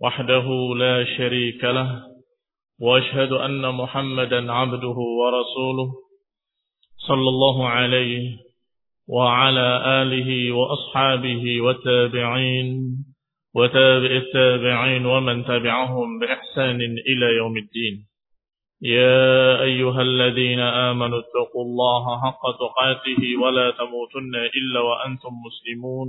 وحده لا شريك له وأشهد أن محمدا عبده ورسوله صلى الله عليه وعلى آله وأصحابه والتابعين وتابع التابعين ومن تبعهم بإحسان إلى يوم الدين. يا أيها الذين آمنوا اتقوا الله حق تقاته ولا تموتن إلا وأنتم مسلمون.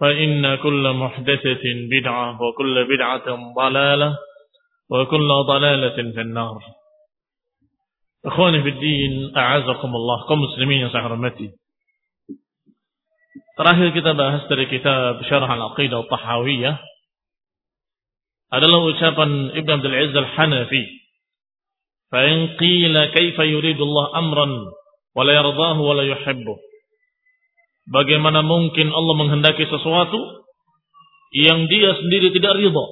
فإن كل محدثة بدعة وكل بدعة ضلالة وكل ضلالة في النار. أخواني في الدين أعزكم الله. كمسلمين يا صحرمتي Terakhir kita bahas dari kitab Syarah Al-Aqidah Al-Tahawiyah. Adalah ucapan Ibn Abdul Aziz Al-Hanafi. فَإِنْ قِيلَ كَيْفَ يُرِيدُ اللَّهُ أَمْرًا وَلَا يَرْضَاهُ وَلَا يُحِبُّهُ Bagaimana mungkin Allah menghendaki sesuatu yang dia sendiri tidak ridha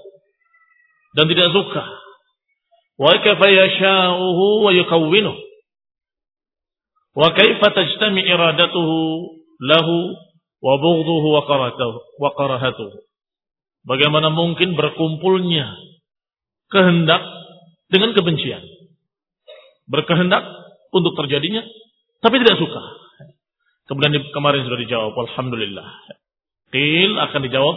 dan tidak suka? Wa kaifa yasha'uhu wa yukawwinuh. Wa kaifa tajtami iradatuhu lahu wa bughduhu wa karahatuhu. Bagaimana mungkin berkumpulnya kehendak dengan kebencian? Berkehendak untuk terjadinya tapi tidak suka Kemudian kemarin sudah dijawab, Alhamdulillah. Qil akan dijawab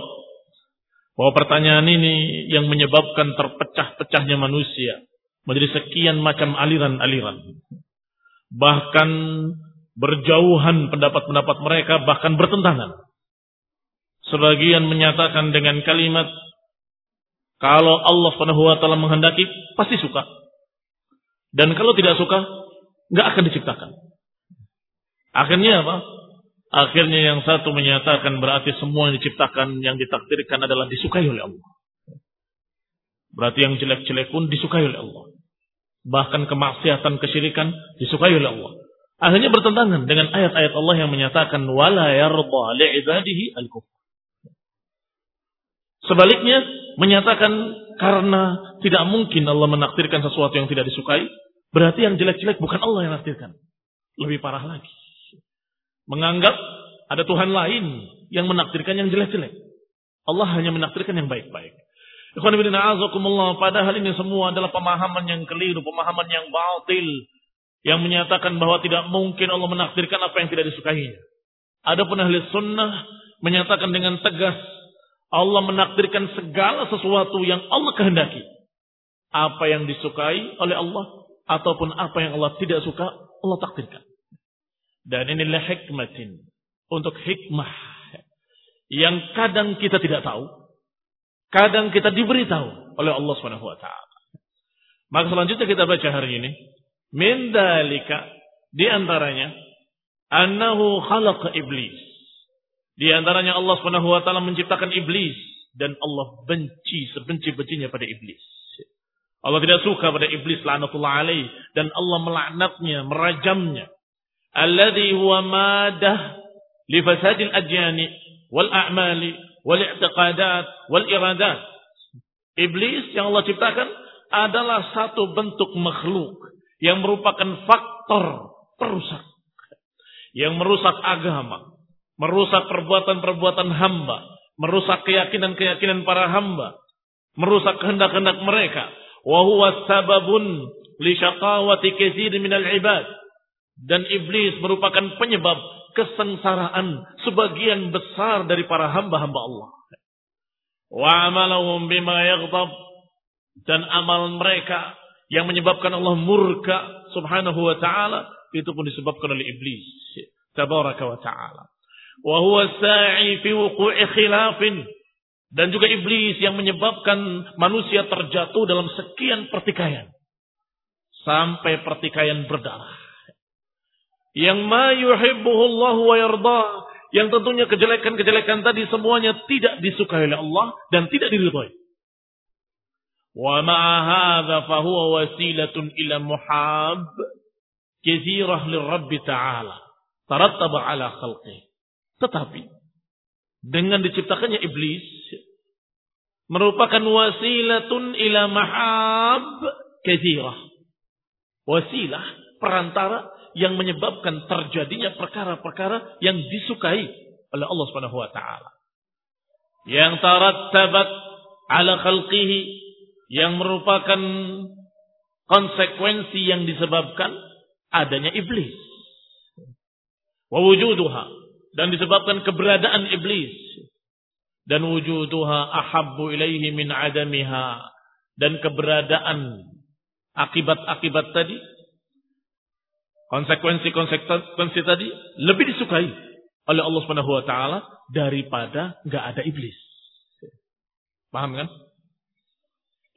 bahwa pertanyaan ini yang menyebabkan terpecah-pecahnya manusia menjadi sekian macam aliran-aliran. Bahkan berjauhan pendapat-pendapat mereka, bahkan bertentangan. Sebagian menyatakan dengan kalimat, kalau Allah Subhanahu wa taala menghendaki, pasti suka. Dan kalau tidak suka, nggak akan diciptakan. Akhirnya apa? Akhirnya yang satu menyatakan berarti semua yang diciptakan, yang ditakdirkan adalah disukai oleh Allah. Berarti yang jelek-jelek pun disukai oleh Allah. Bahkan kemaksiatan, kesyirikan disukai oleh Allah. Akhirnya bertentangan dengan ayat-ayat Allah yang menyatakan wala yarda li'ibadihi al-kufr. Sebaliknya menyatakan karena tidak mungkin Allah menakdirkan sesuatu yang tidak disukai, berarti yang jelek-jelek bukan Allah yang menakdirkan. Lebih parah lagi menganggap ada Tuhan lain yang menakdirkan yang jelek-jelek. Allah hanya menakdirkan yang baik-baik. Padahal ini semua adalah pemahaman yang keliru, pemahaman yang batil. Yang menyatakan bahwa tidak mungkin Allah menakdirkan apa yang tidak disukainya. Adapun ahli sunnah menyatakan dengan tegas Allah menakdirkan segala sesuatu yang Allah kehendaki. Apa yang disukai oleh Allah ataupun apa yang Allah tidak suka, Allah takdirkan. Dan inilah hikmatin. Untuk hikmah. Yang kadang kita tidak tahu. Kadang kita diberitahu oleh Allah taala. Maka selanjutnya kita baca hari ini, min dalika di antaranya annahu khalaqa iblis. Di antaranya Allah Subhanahu wa taala menciptakan iblis dan Allah benci sebenci-bencinya pada iblis. Allah tidak suka pada iblis laknatullah alaih dan Allah melaknatnya, merajamnya alladhi huwa madah li fasadil ajyani wal a'mali wal i'tiqadat wal iradat. Iblis yang Allah ciptakan adalah satu bentuk makhluk yang merupakan faktor perusak. Yang merusak agama, merusak perbuatan-perbuatan hamba, merusak keyakinan-keyakinan para hamba, merusak kehendak-kehendak mereka. Wa huwa sababun li syaqawati katsir minal ibad. Dan iblis merupakan penyebab kesengsaraan sebagian besar dari para hamba-hamba Allah. Wa bima yaghdab dan amal mereka yang menyebabkan Allah murka subhanahu wa ta'ala itu pun disebabkan oleh iblis. Tabaraka wa ta'ala. Wa huwa sa'i fi wuqu'i khilafin. Dan juga iblis yang menyebabkan manusia terjatuh dalam sekian pertikaian. Sampai pertikaian berdarah yang ma yuhibbuhu wa yarda yang tentunya kejelekan-kejelekan tadi semuanya tidak disukai oleh Allah dan tidak diridhoi Wa ma'a hadza fa huwa wasilatun ila muhab kathirah lirabbi ta'ala. Tarattaba ala khalqi. Tetapi dengan diciptakannya iblis merupakan wasilatun ila mahab kathirah. Wasilah perantara yang menyebabkan terjadinya perkara-perkara yang disukai oleh Allah Subhanahu wa taala. Yang tarattabat ala khalqihi yang merupakan konsekuensi yang disebabkan adanya iblis. Wa wujuduha dan disebabkan keberadaan iblis dan wujuduha ahabbu ilaihi min adamiha dan keberadaan akibat-akibat tadi konsekuensi-konsekuensi tadi lebih disukai oleh Allah Subhanahu wa taala daripada enggak ada iblis. Paham kan?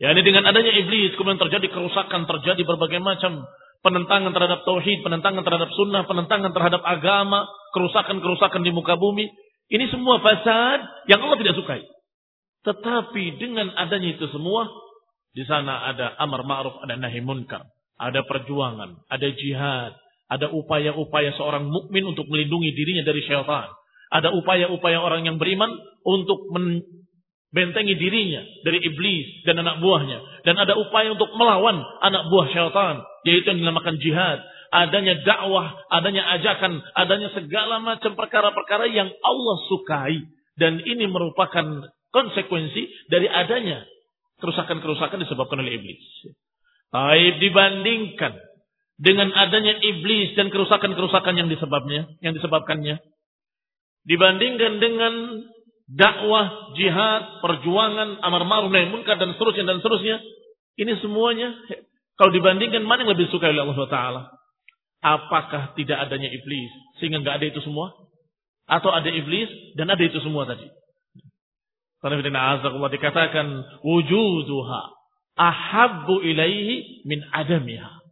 Ya ini dengan adanya iblis kemudian terjadi kerusakan, terjadi berbagai macam penentangan terhadap tauhid, penentangan terhadap sunnah, penentangan terhadap agama, kerusakan-kerusakan di muka bumi. Ini semua fasad yang Allah tidak sukai. Tetapi dengan adanya itu semua, di sana ada amar ma'ruf, ada nahi munkar, ada perjuangan, ada jihad, ada upaya-upaya seorang mukmin untuk melindungi dirinya dari syaitan. Ada upaya-upaya orang yang beriman untuk bentengi dirinya dari iblis dan anak buahnya dan ada upaya untuk melawan anak buah syaitan yaitu yang dinamakan jihad adanya dakwah adanya ajakan adanya segala macam perkara-perkara yang Allah sukai dan ini merupakan konsekuensi dari adanya kerusakan-kerusakan disebabkan oleh iblis. Taib dibandingkan dengan adanya iblis dan kerusakan-kerusakan yang disebabnya, yang disebabkannya, dibandingkan dengan dakwah, jihad, perjuangan, amar ma'ruf nahi munkar dan seterusnya dan seterusnya. Ini semuanya kalau dibandingkan mana yang lebih suka oleh Allah Taala? Apakah tidak adanya iblis sehingga nggak ada itu semua? Atau ada iblis dan ada itu semua tadi? Karena dikatakan wujuduha ahabbu ilaihi min adamiha.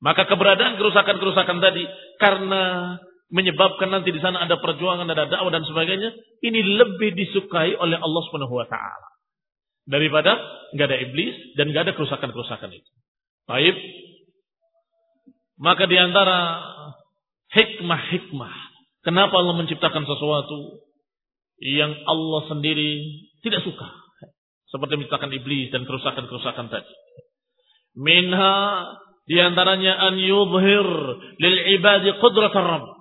Maka keberadaan kerusakan-kerusakan tadi karena menyebabkan nanti di sana ada perjuangan, ada dakwah dan sebagainya, ini lebih disukai oleh Allah Subhanahu wa taala. Daripada nggak ada iblis dan nggak ada kerusakan-kerusakan itu. Baik. Maka di antara hikmah-hikmah kenapa Allah menciptakan sesuatu yang Allah sendiri tidak suka. Seperti menciptakan iblis dan kerusakan-kerusakan tadi. Minha di antaranya an yubhir lil ibadi qudrat rabb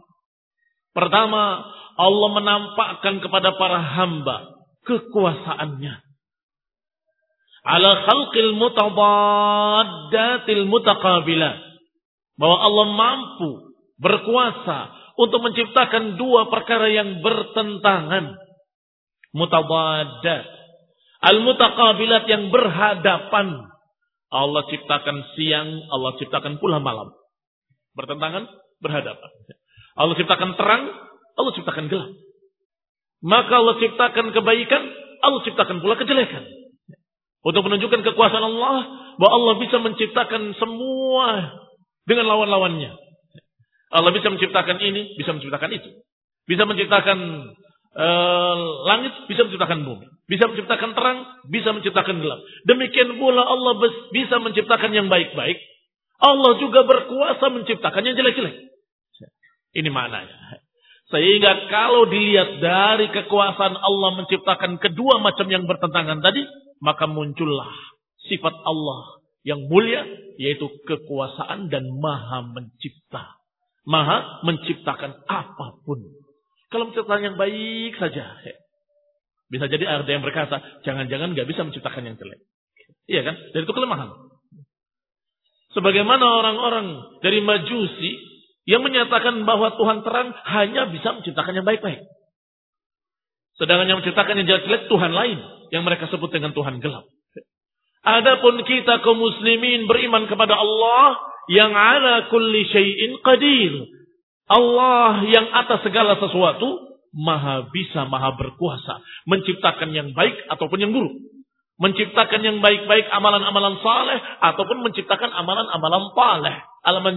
Pertama, Allah menampakkan kepada para hamba kekuasaannya. Ala khalqil mutabaddatil mutaqabilat. Bahwa Allah mampu berkuasa untuk menciptakan dua perkara yang bertentangan. Mutabaddat. Al-mutaqabilat yang berhadapan. Allah ciptakan siang, Allah ciptakan pula malam. Bertentangan, berhadapan. Allah ciptakan terang, Allah ciptakan gelap. Maka Allah ciptakan kebaikan, Allah ciptakan pula kejelekan. Untuk menunjukkan kekuasaan Allah, bahwa Allah bisa menciptakan semua dengan lawan-lawannya. Allah bisa menciptakan ini, bisa menciptakan itu. Bisa menciptakan uh, langit, bisa menciptakan bumi. Bisa menciptakan terang, bisa menciptakan gelap. Demikian pula Allah bisa menciptakan yang baik-baik. Allah juga berkuasa menciptakan yang jelek-jelek. Ini maknanya. Sehingga kalau dilihat dari kekuasaan Allah menciptakan kedua macam yang bertentangan tadi, maka muncullah sifat Allah yang mulia yaitu kekuasaan dan maha mencipta. Maha menciptakan apa pun. Kalau menciptakan yang baik saja. Bisa jadi ada yang berkata, jangan-jangan nggak bisa menciptakan yang jelek. Iya kan? Dan itu kelemahan. Sebagaimana orang-orang dari Majusi yang menyatakan bahwa Tuhan terang hanya bisa menciptakan yang baik-baik. Sedangkan yang menciptakan yang jelek-jelek Tuhan lain yang mereka sebut dengan Tuhan gelap. Adapun kita kaum muslimin beriman kepada Allah yang ala kulli syai'in qadir. Allah yang atas segala sesuatu maha bisa, maha berkuasa. Menciptakan yang baik ataupun yang buruk. Menciptakan yang baik-baik amalan-amalan saleh ataupun menciptakan amalan-amalan saleh, amalan,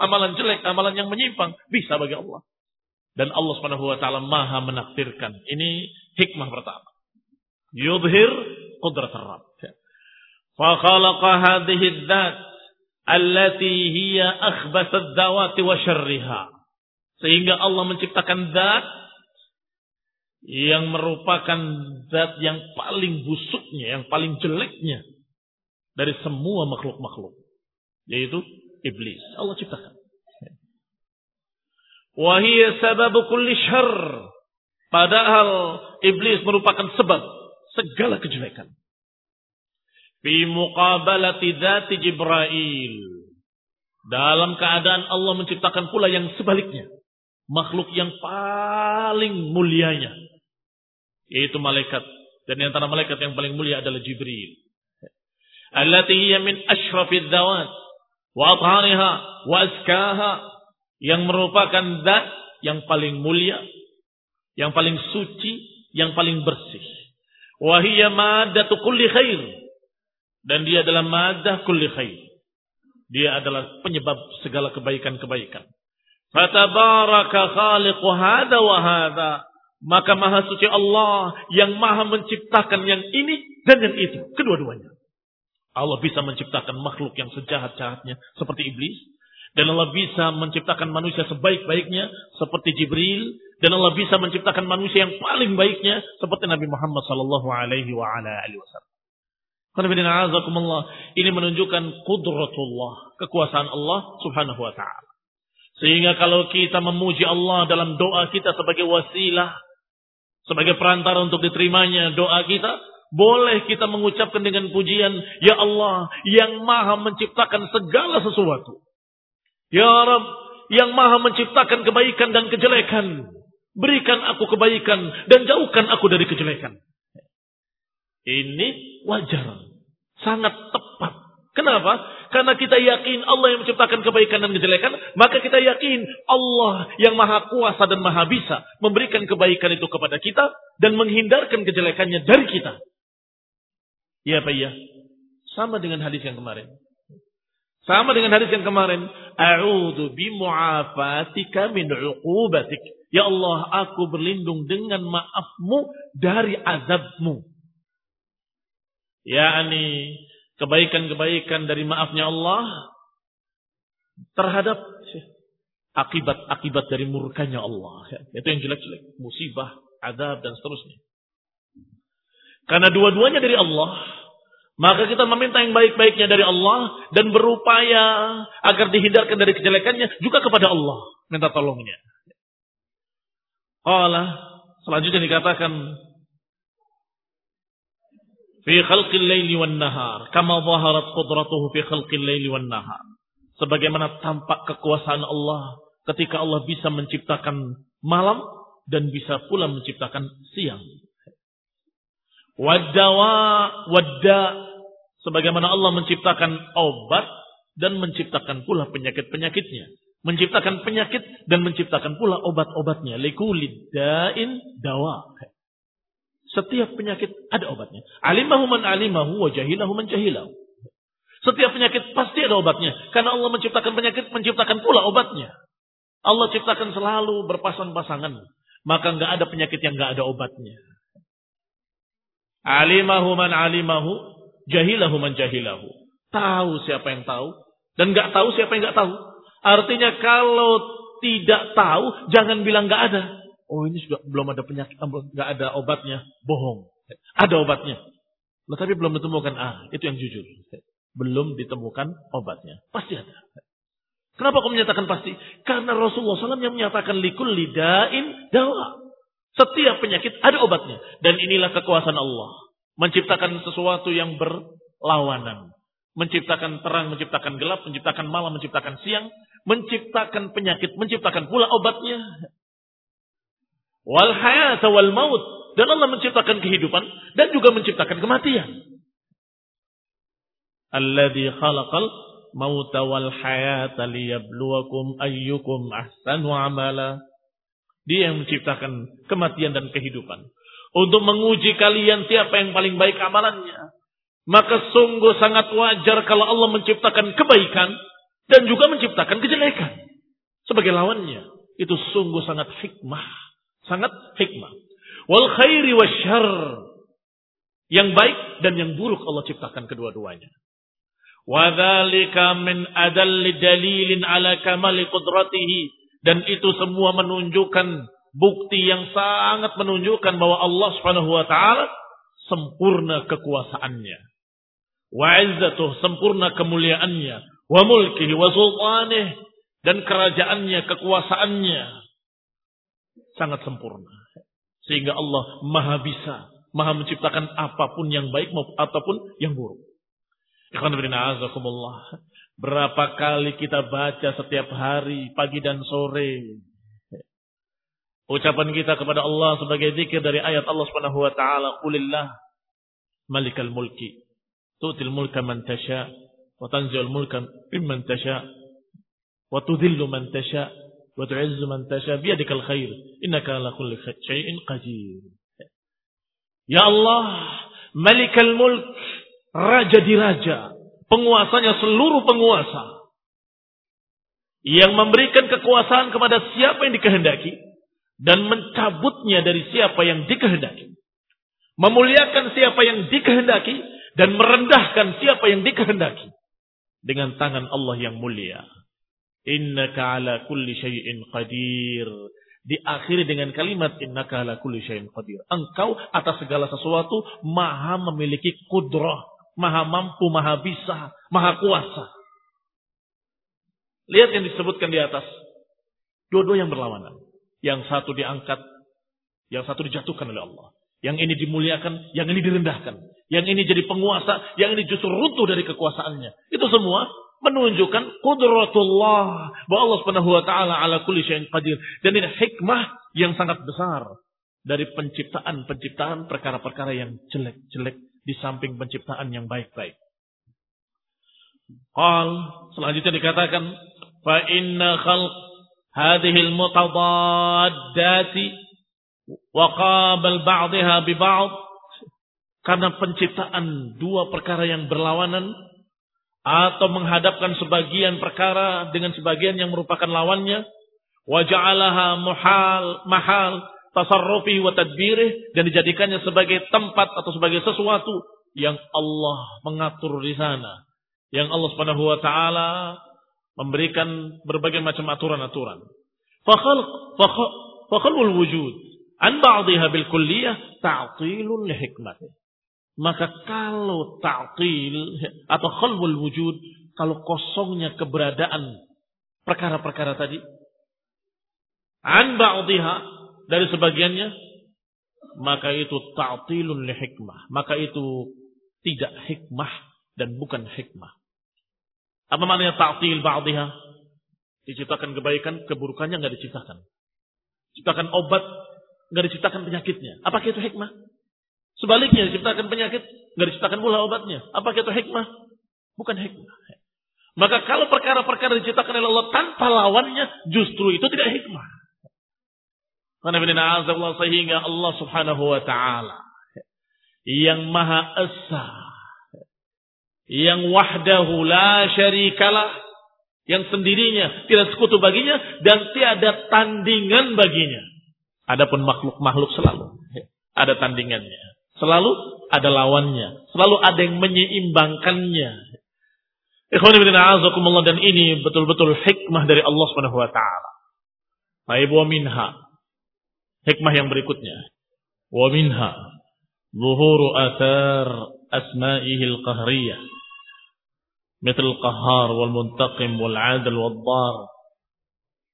amalan jelek, amalan yang menyimpang bisa bagi Allah. Dan Allah Subhanahu wa taala maha menakdirkan. Ini hikmah pertama. Yudhir kudrat Rabb. Fa khalaqa hadhihi dzat allati hiya akhbasa dzawati sehingga Allah menciptakan zat yang merupakan zat yang paling busuknya, yang paling jeleknya dari semua makhluk-makhluk, yaitu iblis. Allah ciptakan. Wahia sabab kulli syarr. Padahal iblis merupakan sebab segala kejelekan fi muqabalati dzati Jibril. Dalam keadaan Allah menciptakan pula yang sebaliknya. Makhluk yang paling mulianya. Yaitu malaikat. Dan yang antara malaikat yang paling mulia adalah Jibril. Allati hiya min ashrafid dawat. Wa athariha. Wa askaha. Yang merupakan zat yang paling mulia. Yang paling suci. Yang paling bersih. Wahiyya madatu kulli khair dan dia adalah madah kulli khair. Dia adalah penyebab segala kebaikan-kebaikan. Fatabaraka khaliqu hada wa hada. Maka maha suci Allah yang maha menciptakan yang ini dan yang itu. Kedua-duanya. Allah bisa menciptakan makhluk yang sejahat-jahatnya seperti iblis. Dan Allah bisa menciptakan manusia sebaik-baiknya seperti Jibril. Dan Allah bisa menciptakan manusia yang paling baiknya seperti Nabi Muhammad sallallahu alaihi wasallam. Ini menunjukkan kudratullah, kekuasaan Allah subhanahu wa ta'ala. Sehingga kalau kita memuji Allah dalam doa kita sebagai wasilah, sebagai perantara untuk diterimanya doa kita, boleh kita mengucapkan dengan pujian, Ya Allah yang maha menciptakan segala sesuatu. Ya Rab yang maha menciptakan kebaikan dan kejelekan. Berikan aku kebaikan dan jauhkan aku dari kejelekan. Ini wajar. Sangat tepat. Kenapa? Karena kita yakin Allah yang menciptakan kebaikan dan kejelekan, maka kita yakin Allah yang maha kuasa dan maha bisa memberikan kebaikan itu kepada kita dan menghindarkan kejelekannya dari kita. Ya Pak ya. Sama dengan hadis yang kemarin. Sama dengan hadis yang kemarin. A'udhu bimu'afatika min uqubatik. Ya Allah, aku berlindung dengan maafmu dari azabmu yakni kebaikan-kebaikan dari maafnya Allah terhadap akibat-akibat dari murkanya Allah. Itu yang jelek-jelek, musibah, adab dan seterusnya. Karena dua-duanya dari Allah, maka kita meminta yang baik-baiknya dari Allah dan berupaya agar dihindarkan dari kejelekannya juga kepada Allah, minta tolongnya. Allah selanjutnya dikatakan fi khalqil laili wan nahar kama zaharat qudratuhu fi khalqil laili wan nahar. Sebagaimana tampak kekuasaan Allah ketika Allah bisa menciptakan malam dan bisa pula menciptakan siang. Wadawa wadda sebagaimana Allah menciptakan obat dan menciptakan pula penyakit-penyakitnya. Menciptakan penyakit dan menciptakan pula obat-obatnya. Likulid dain dawa setiap penyakit ada obatnya. Alimahu man alimahu wa jahilahu man jahilahu. Setiap penyakit pasti ada obatnya. Karena Allah menciptakan penyakit, menciptakan pula obatnya. Allah ciptakan selalu berpasang-pasangan. Maka nggak ada penyakit yang nggak ada obatnya. Alimahu man alimahu, jahilahu man jahilahu. Tahu siapa yang tahu, dan nggak tahu siapa yang nggak tahu. Artinya kalau tidak tahu, jangan bilang nggak ada. Oh ini sudah belum ada penyakit, nggak ada obatnya, bohong. Ada obatnya. Nah, tapi belum ditemukan ah, itu yang jujur. belum ditemukan obatnya. Pasti ada. Kenapa kau menyatakan pasti? Karena Rasulullah SAW yang menyatakan likul lidain dawa. Setiap penyakit ada obatnya. Dan inilah kekuasaan Allah. Menciptakan sesuatu yang berlawanan. Menciptakan terang, menciptakan gelap, menciptakan malam, menciptakan siang. Menciptakan penyakit, menciptakan pula obatnya. Wal hayat wal maut. Dan Allah menciptakan kehidupan dan juga menciptakan kematian. Alladhi khalaqal mauta wal hayata liyabluwakum ayyukum ahsanu amala. Dia yang menciptakan kematian dan kehidupan. Untuk menguji kalian siapa yang paling baik amalannya. Maka sungguh sangat wajar kalau Allah menciptakan kebaikan dan juga menciptakan kejelekan. Sebagai lawannya. Itu sungguh sangat hikmah. Sangat hikmah. Wal khairi wa syar. Yang baik dan yang buruk Allah ciptakan kedua-duanya. Wadhalika min adalli dalilin ala kamali qudratihi. Dan itu semua menunjukkan bukti yang sangat menunjukkan bahwa Allah subhanahu wa ta'ala sempurna kekuasaannya. Wa izzatuh sempurna kemuliaannya. Wa mulkihi wa sultanih. Dan kerajaannya, kekuasaannya. Sangat sempurna. Sehingga Allah maha bisa. Maha menciptakan apa pun yang baik ataupun yang buruk. Berapa kali kita baca setiap hari, pagi dan sore. Ucapan kita kepada Allah sebagai zikir dari ayat Allah Subhanahu wa taala, "Qulillah malikal mulki, tu'til mulka man tasha, wa tanzi'ul mulka mimman tasha, wa tudhillu man tasha, wa tu'izzu man tasha khair, innaka ala kulli qadir." Ya Allah, malikal mulk, raja di raja, penguasanya seluruh penguasa, yang memberikan kekuasaan kepada siapa yang dikehendaki dan mencabutnya dari siapa yang dikehendaki, memuliakan siapa yang dikehendaki dan merendahkan siapa yang dikehendaki dengan tangan Allah yang mulia. Innaka ala kulli syai'in qadir. Diakhiri dengan kalimat innaka ala kulli syai'in qadir. Engkau atas segala sesuatu maha memiliki kudrah maha mampu, maha bisa, maha kuasa. Lihat yang disebutkan di atas. Dua-dua yang berlawanan. Yang satu diangkat, yang satu dijatuhkan oleh Allah. Yang ini dimuliakan, yang ini direndahkan. Yang ini jadi penguasa, yang ini justru runtuh dari kekuasaannya. Itu semua menunjukkan kudratullah bahwa Allah Subhanahu wa taala ala kulli syai'in qadir dan ini hikmah yang sangat besar dari penciptaan-penciptaan perkara-perkara yang jelek-jelek di samping penciptaan yang baik-baik. Qal selanjutnya dikatakan fa inna khalq hadhihi al-mutadaddati wa qabal ba'daha bi ba'd karena penciptaan dua perkara yang berlawanan atau menghadapkan sebagian perkara dengan sebagian yang merupakan lawannya wa ja'alaha muhal mahal tasarrufi wa tadbirih dan dijadikannya sebagai tempat atau sebagai sesuatu yang Allah mengatur di sana. Yang Allah Subhanahu wa taala memberikan berbagai macam aturan-aturan. Fakhalul wujud an ba'dihha bil kulliyah ta'tilun li hikmatih. Maka kalau ta'til atau khalwul wujud, kalau kosongnya keberadaan perkara-perkara tadi, an ba'dihha dari sebagiannya, maka itu ta'tilun li hikmah. Maka itu tidak hikmah dan bukan hikmah. Apa maknanya ta'til ba'diha? Diciptakan kebaikan, keburukannya nggak diciptakan. Ciptakan obat, nggak diciptakan penyakitnya. Apakah itu hikmah? Sebaliknya diciptakan penyakit, nggak diciptakan pula obatnya. Apakah itu hikmah? Bukan hikmah. Maka kalau perkara-perkara diciptakan oleh Allah tanpa lawannya, justru itu tidak hikmah. Sehingga Allah subhanahu wa ta'ala yang maha esa, yang wahdahu la syarikalah, yang sendirinya tidak sekutu baginya dan tiada tandingan baginya. Adapun makhluk-makhluk selalu ada tandingannya. Selalu ada lawannya. Selalu ada yang menyeimbangkannya. dan ini betul-betul hikmah dari Allah Subhanahu wa taala. Baik wa minha Hikmah yang berikutnya. Wa minha zuhuru athar asma'ihi al-qahriyah. مثل القهار والمنتقم والعادل والضار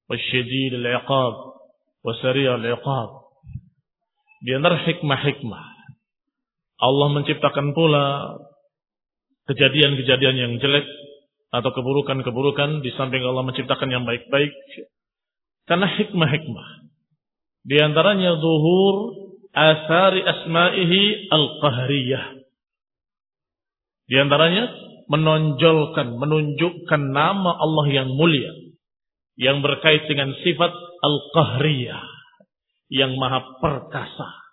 والشديد العقاب وسريع العقاب di antara hikmah-hikmah Allah menciptakan pula kejadian-kejadian yang jelek atau keburukan-keburukan di samping Allah menciptakan yang baik-baik. Karena hikmah-hikmah. Di antaranya zuhur asari asma'ihi al-qahriyah. Di antaranya menonjolkan, menunjukkan nama Allah yang mulia yang berkait dengan sifat al-qahriyah yang maha perkasa.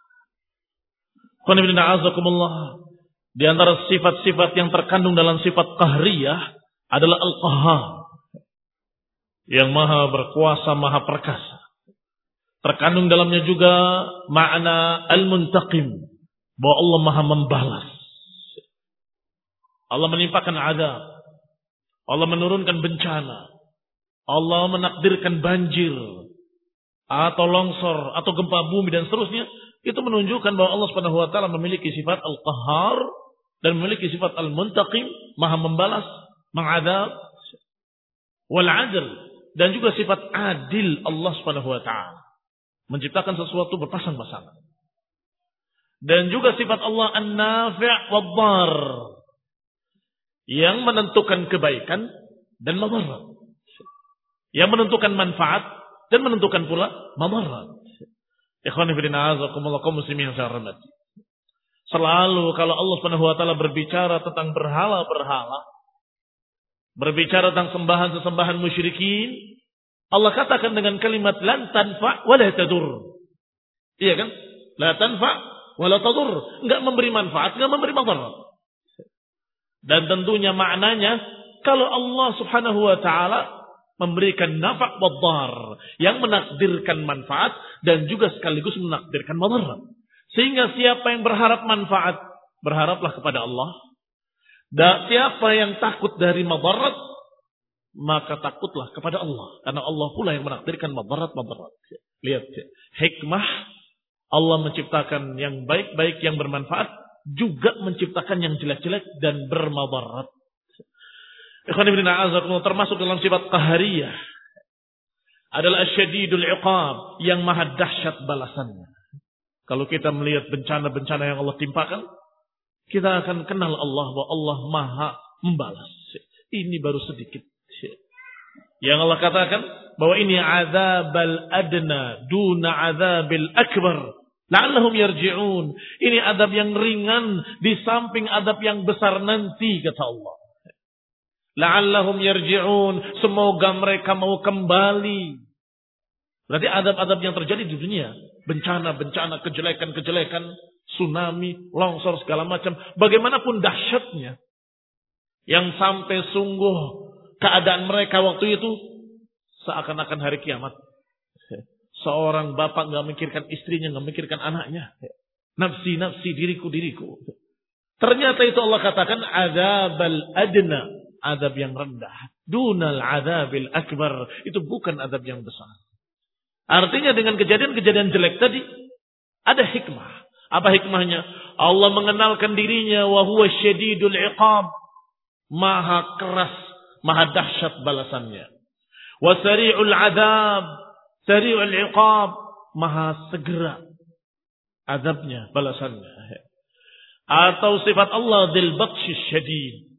Di antara sifat-sifat yang terkandung dalam sifat qahriyah adalah al-qahhar yang maha berkuasa, maha perkasa. Terkandung dalamnya juga makna al-muntaqim bahwa Allah maha membalas Allah menimpakan adab. Allah menurunkan bencana. Allah menakdirkan banjir atau longsor atau gempa bumi dan seterusnya itu menunjukkan bahwa Allah Subhanahu wa taala memiliki sifat al-qahhar dan memiliki sifat al-muntaqim, maha membalas, mengadab wal adl dan juga sifat adil Allah Subhanahu wa taala. Menciptakan sesuatu berpasang-pasangan. Dan juga sifat Allah an-nafi' wad-dhar yang menentukan kebaikan dan madarat. Yang menentukan manfaat dan menentukan pula madarat. Yang. Selalu kalau Allah Subhanahu wa taala berbicara tentang berhala-berhala, berbicara tentang sembahan-sembahan musyrikin, Allah katakan dengan kalimat lan tanfa wa la tadur. Iya kan? La tanfa wa la tadur. Enggak memberi manfaat, enggak memberi madarat. Dan tentunya maknanya kalau Allah Subhanahu wa taala memberikan nafak wadar yang menakdirkan manfaat dan juga sekaligus menakdirkan madarat. Sehingga siapa yang berharap manfaat, berharaplah kepada Allah. Dan siapa yang takut dari madarat, maka takutlah kepada Allah. Karena Allah pula yang menakdirkan madarat-madarat. Lihat, hikmah Allah menciptakan yang baik-baik yang bermanfaat juga menciptakan yang jelek-jelek dan bermadarat. Termasuk dalam sifat qahariyah adalah asyadidul iqab yang maha dahsyat balasannya. Kalau kita melihat bencana-bencana yang Allah timpakan, kita akan kenal Allah bahwa Allah maha membalas. Ini baru sedikit. Yang Allah katakan bahwa ini azabal adna duna azabil akbar La'allahum yarji'un. Ini adab yang ringan di samping adab yang besar nanti kata Allah. La'allahum yarji'un. Semoga mereka mau kembali. Berarti adab-adab yang terjadi di dunia. Bencana-bencana, kejelekan-kejelekan, tsunami, longsor, segala macam. Bagaimanapun dahsyatnya. Yang sampai sungguh keadaan mereka waktu itu seakan-akan hari kiamat. Seorang bapak nggak memikirkan istrinya, nggak memikirkan anaknya. Nafsi, nafsi, diriku, diriku. Ternyata itu Allah katakan adabal adna, adab yang rendah. Dunal adabil akbar, itu bukan adab yang besar. Artinya dengan kejadian-kejadian jelek tadi ada hikmah. Apa hikmahnya? Allah mengenalkan dirinya wa huwa syadidul iqab. Maha keras, maha dahsyat balasannya. Wa sari'ul adab Sari'ul iqab, maha segera azabnya, balasannya. Atau sifat Allah dil batshi syadid.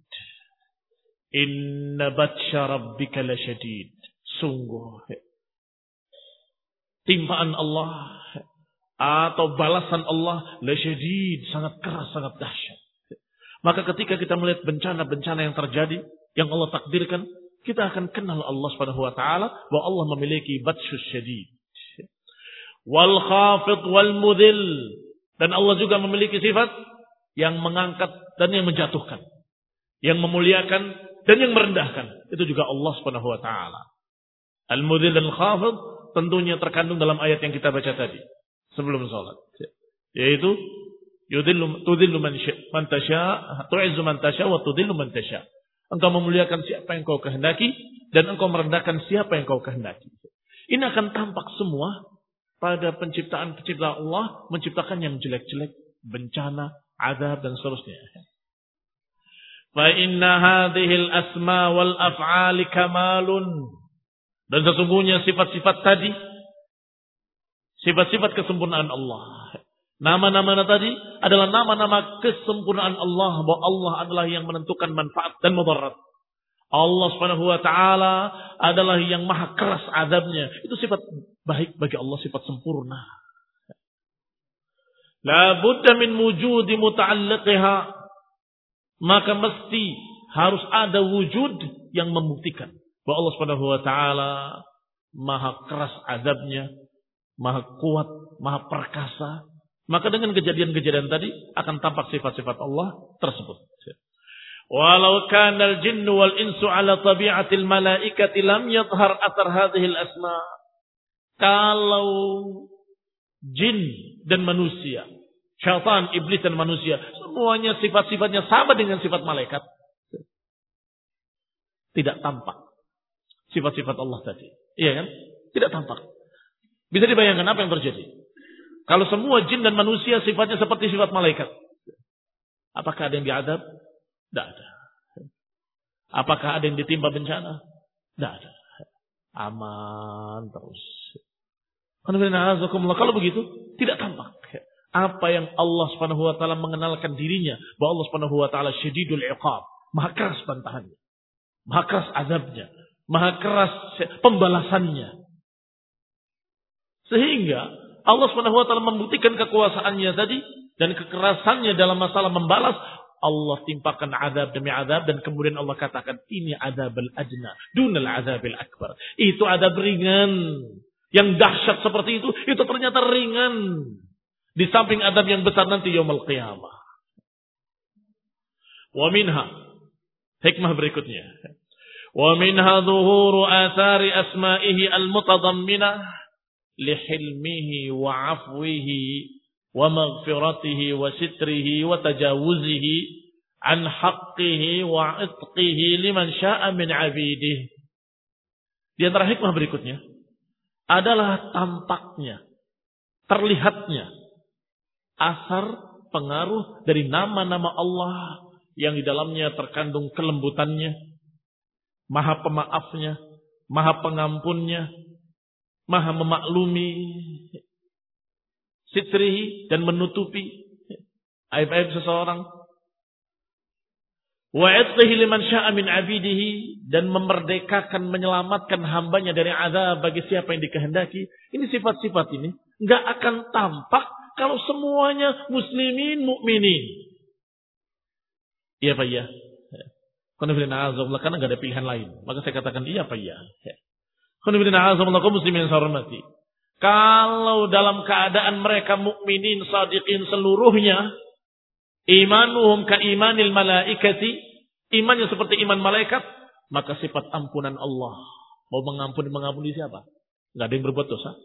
Inna batsha rabbika lasyadid. Sungguh. Timpaan Allah atau balasan Allah lasyadid, sangat keras, sangat dahsyat. Maka ketika kita melihat bencana-bencana yang terjadi, yang Allah takdirkan, kita akan kenal Allah Subhanahu wa taala bahwa Allah memiliki batsyus syadid. Wal khafid wal mudil dan Allah juga memiliki sifat yang mengangkat dan yang menjatuhkan, yang memuliakan dan yang merendahkan. Itu juga Allah Subhanahu wa taala. Al mudil dan khafid tentunya terkandung dalam ayat yang kita baca tadi sebelum salat. Yaitu yudillu tudillu man tasya, tu'izzu man tasya wa tudillu man tasya. Engkau memuliakan siapa yang kau kehendaki dan engkau merendahkan siapa yang kau kehendaki. Ini akan tampak semua pada penciptaan-penciptaan Allah menciptakan yang jelek-jelek, bencana, azab dan seterusnya. Hadhil asma wal af'ali kamalun. Dan sesungguhnya sifat-sifat tadi sifat-sifat kesempurnaan Allah. Nama-nama tadi adalah nama-nama kesempurnaan Allah bahwa Allah adalah yang menentukan manfaat dan mudarat. Allah Subhanahu wa taala adalah yang maha keras adabnya. Itu sifat baik bagi Allah, sifat sempurna. La budda min wujudi muta'alliqiha. Maka mesti harus ada wujud yang membuktikan bahwa Allah Subhanahu wa taala maha keras adabnya, maha kuat, maha perkasa. Maka dengan kejadian-kejadian tadi akan tampak sifat-sifat Allah tersebut. Walau kana al-jinn wal insu ala tabi'atil malaikati lam yadhhar athar hadhihi al-asma. Kalau jin dan manusia, syaitan, iblis dan manusia, semuanya sifat-sifatnya sama dengan sifat malaikat. Tidak tampak sifat-sifat Allah tadi. Iya kan? Tidak tampak. Bisa dibayangkan apa yang terjadi? Kalau semua jin dan manusia sifatnya seperti sifat malaikat. Apakah ada yang diadab? Tidak ada. Apakah ada yang ditimpa bencana? Tidak ada. Aman terus. Kalau begitu, tidak tampak. Apa yang Allah subhanahu wa ta'ala mengenalkan dirinya. Bahwa Allah subhanahu wa ta'ala syedidul iqab. Maha keras bantahannya. Maha keras azabnya. Maha keras pembalasannya. Sehingga Allah subhanahu wa ta'ala membuktikan kekuasaannya tadi. Dan kekerasannya dalam masalah membalas. Allah timpakan azab demi azab dan kemudian Allah katakan ini azabul adna dunal azabil akbar. Itu azab ringan. Yang dahsyat seperti itu itu ternyata ringan di samping azab yang besar nanti yaumul qiyamah. Wa minha hikmah berikutnya. Wa minha dhuhuru athari asma'ihi al-mutadamminah lihilmihi wa afwihi wa maghfiratihi wa sitrihi wa tajawuzihi an haqqihi wa itqihi liman sya'a min abidih. Di antara hikmah berikutnya adalah tampaknya, terlihatnya asar pengaruh dari nama-nama Allah yang di dalamnya terkandung kelembutannya, maha pemaafnya, maha pengampunnya, maha memaklumi, sitrihi dan menutupi aib-aib seseorang. Wa liman sya'a min abidihi dan memerdekakan menyelamatkan hambanya dari azab bagi siapa yang dikehendaki. Ini sifat-sifat ini nggak akan tampak kalau semuanya muslimin mukminin. Iya Pak ya. Karena nggak ada pilihan lain. Maka saya katakan iya Pak ya. Karena muslimin hormati. Kalau dalam keadaan mereka mukminin sadiqin seluruhnya, imanuhum ka imanil malaikati, imannya seperti iman malaikat, maka sifat ampunan Allah. Mau mengampuni, mengampuni siapa? Gak ada yang berbuat dosa.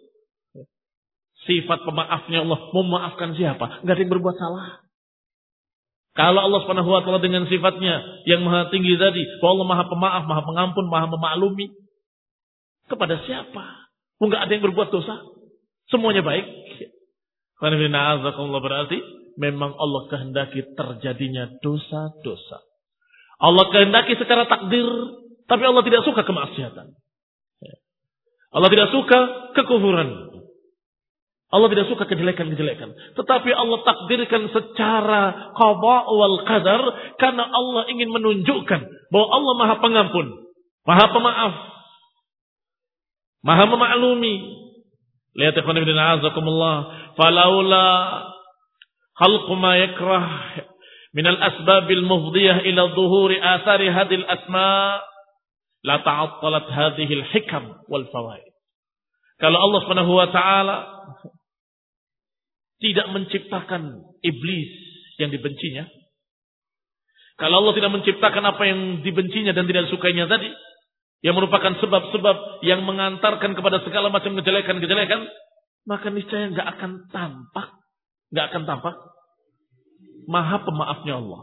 Sifat pemaafnya Allah, memaafkan siapa? Gak ada yang berbuat salah. Kalau Allah Subhanahu wa taala dengan sifatnya yang maha tinggi tadi, bahwa Allah maha pemaaf, maha pengampun, maha memaklumi, kepada siapa? Enggak ada yang berbuat dosa. Semuanya baik. Berarti memang Allah kehendaki terjadinya dosa-dosa. Allah kehendaki secara takdir, tapi Allah tidak suka kemaksiatan. Allah tidak suka kekufuran. Allah tidak suka kejelekan-kejelekan. Tetapi Allah takdirkan secara qada wal qadar karena Allah ingin menunjukkan bahwa Allah Maha Pengampun, Maha Pemaaf, Maha memaklumi. Lihat ikhwan ibn a'azakumullah. Falaula khalqu ma yakrah min al-asbabil mufdiyah ila dhuhuri athari hadil asma la ta'attalat hadhihi al-hikam wal fawaid. Kalau Allah Subhanahu wa taala tidak menciptakan iblis yang dibencinya, kalau Allah tidak menciptakan apa yang dibencinya dan tidak sukainya tadi, yang merupakan sebab-sebab yang mengantarkan kepada segala macam kejelekan-kejelekan, maka niscaya nggak akan tampak, nggak akan tampak maha pemaafnya Allah.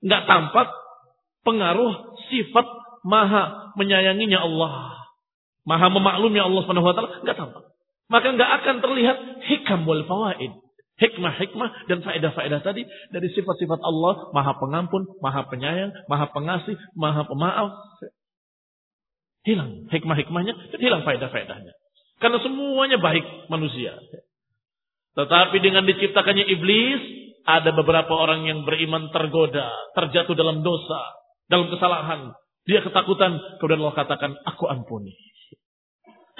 Nggak tampak pengaruh sifat maha menyayanginya Allah. Maha memaklumi Allah taala nggak tampak. Maka nggak akan terlihat hikam wal fawaid. hikmah-hikmah dan faedah-faedah tadi dari sifat-sifat Allah, Maha Pengampun, Maha Penyayang, Maha Pengasih, Maha Pemaaf. Hilang hikmah-hikmahnya hilang faedah-faedahnya. Karena semuanya baik manusia. Tetapi dengan diciptakannya iblis, ada beberapa orang yang beriman tergoda, terjatuh dalam dosa, dalam kesalahan. Dia ketakutan, kemudian Allah katakan, aku ampuni.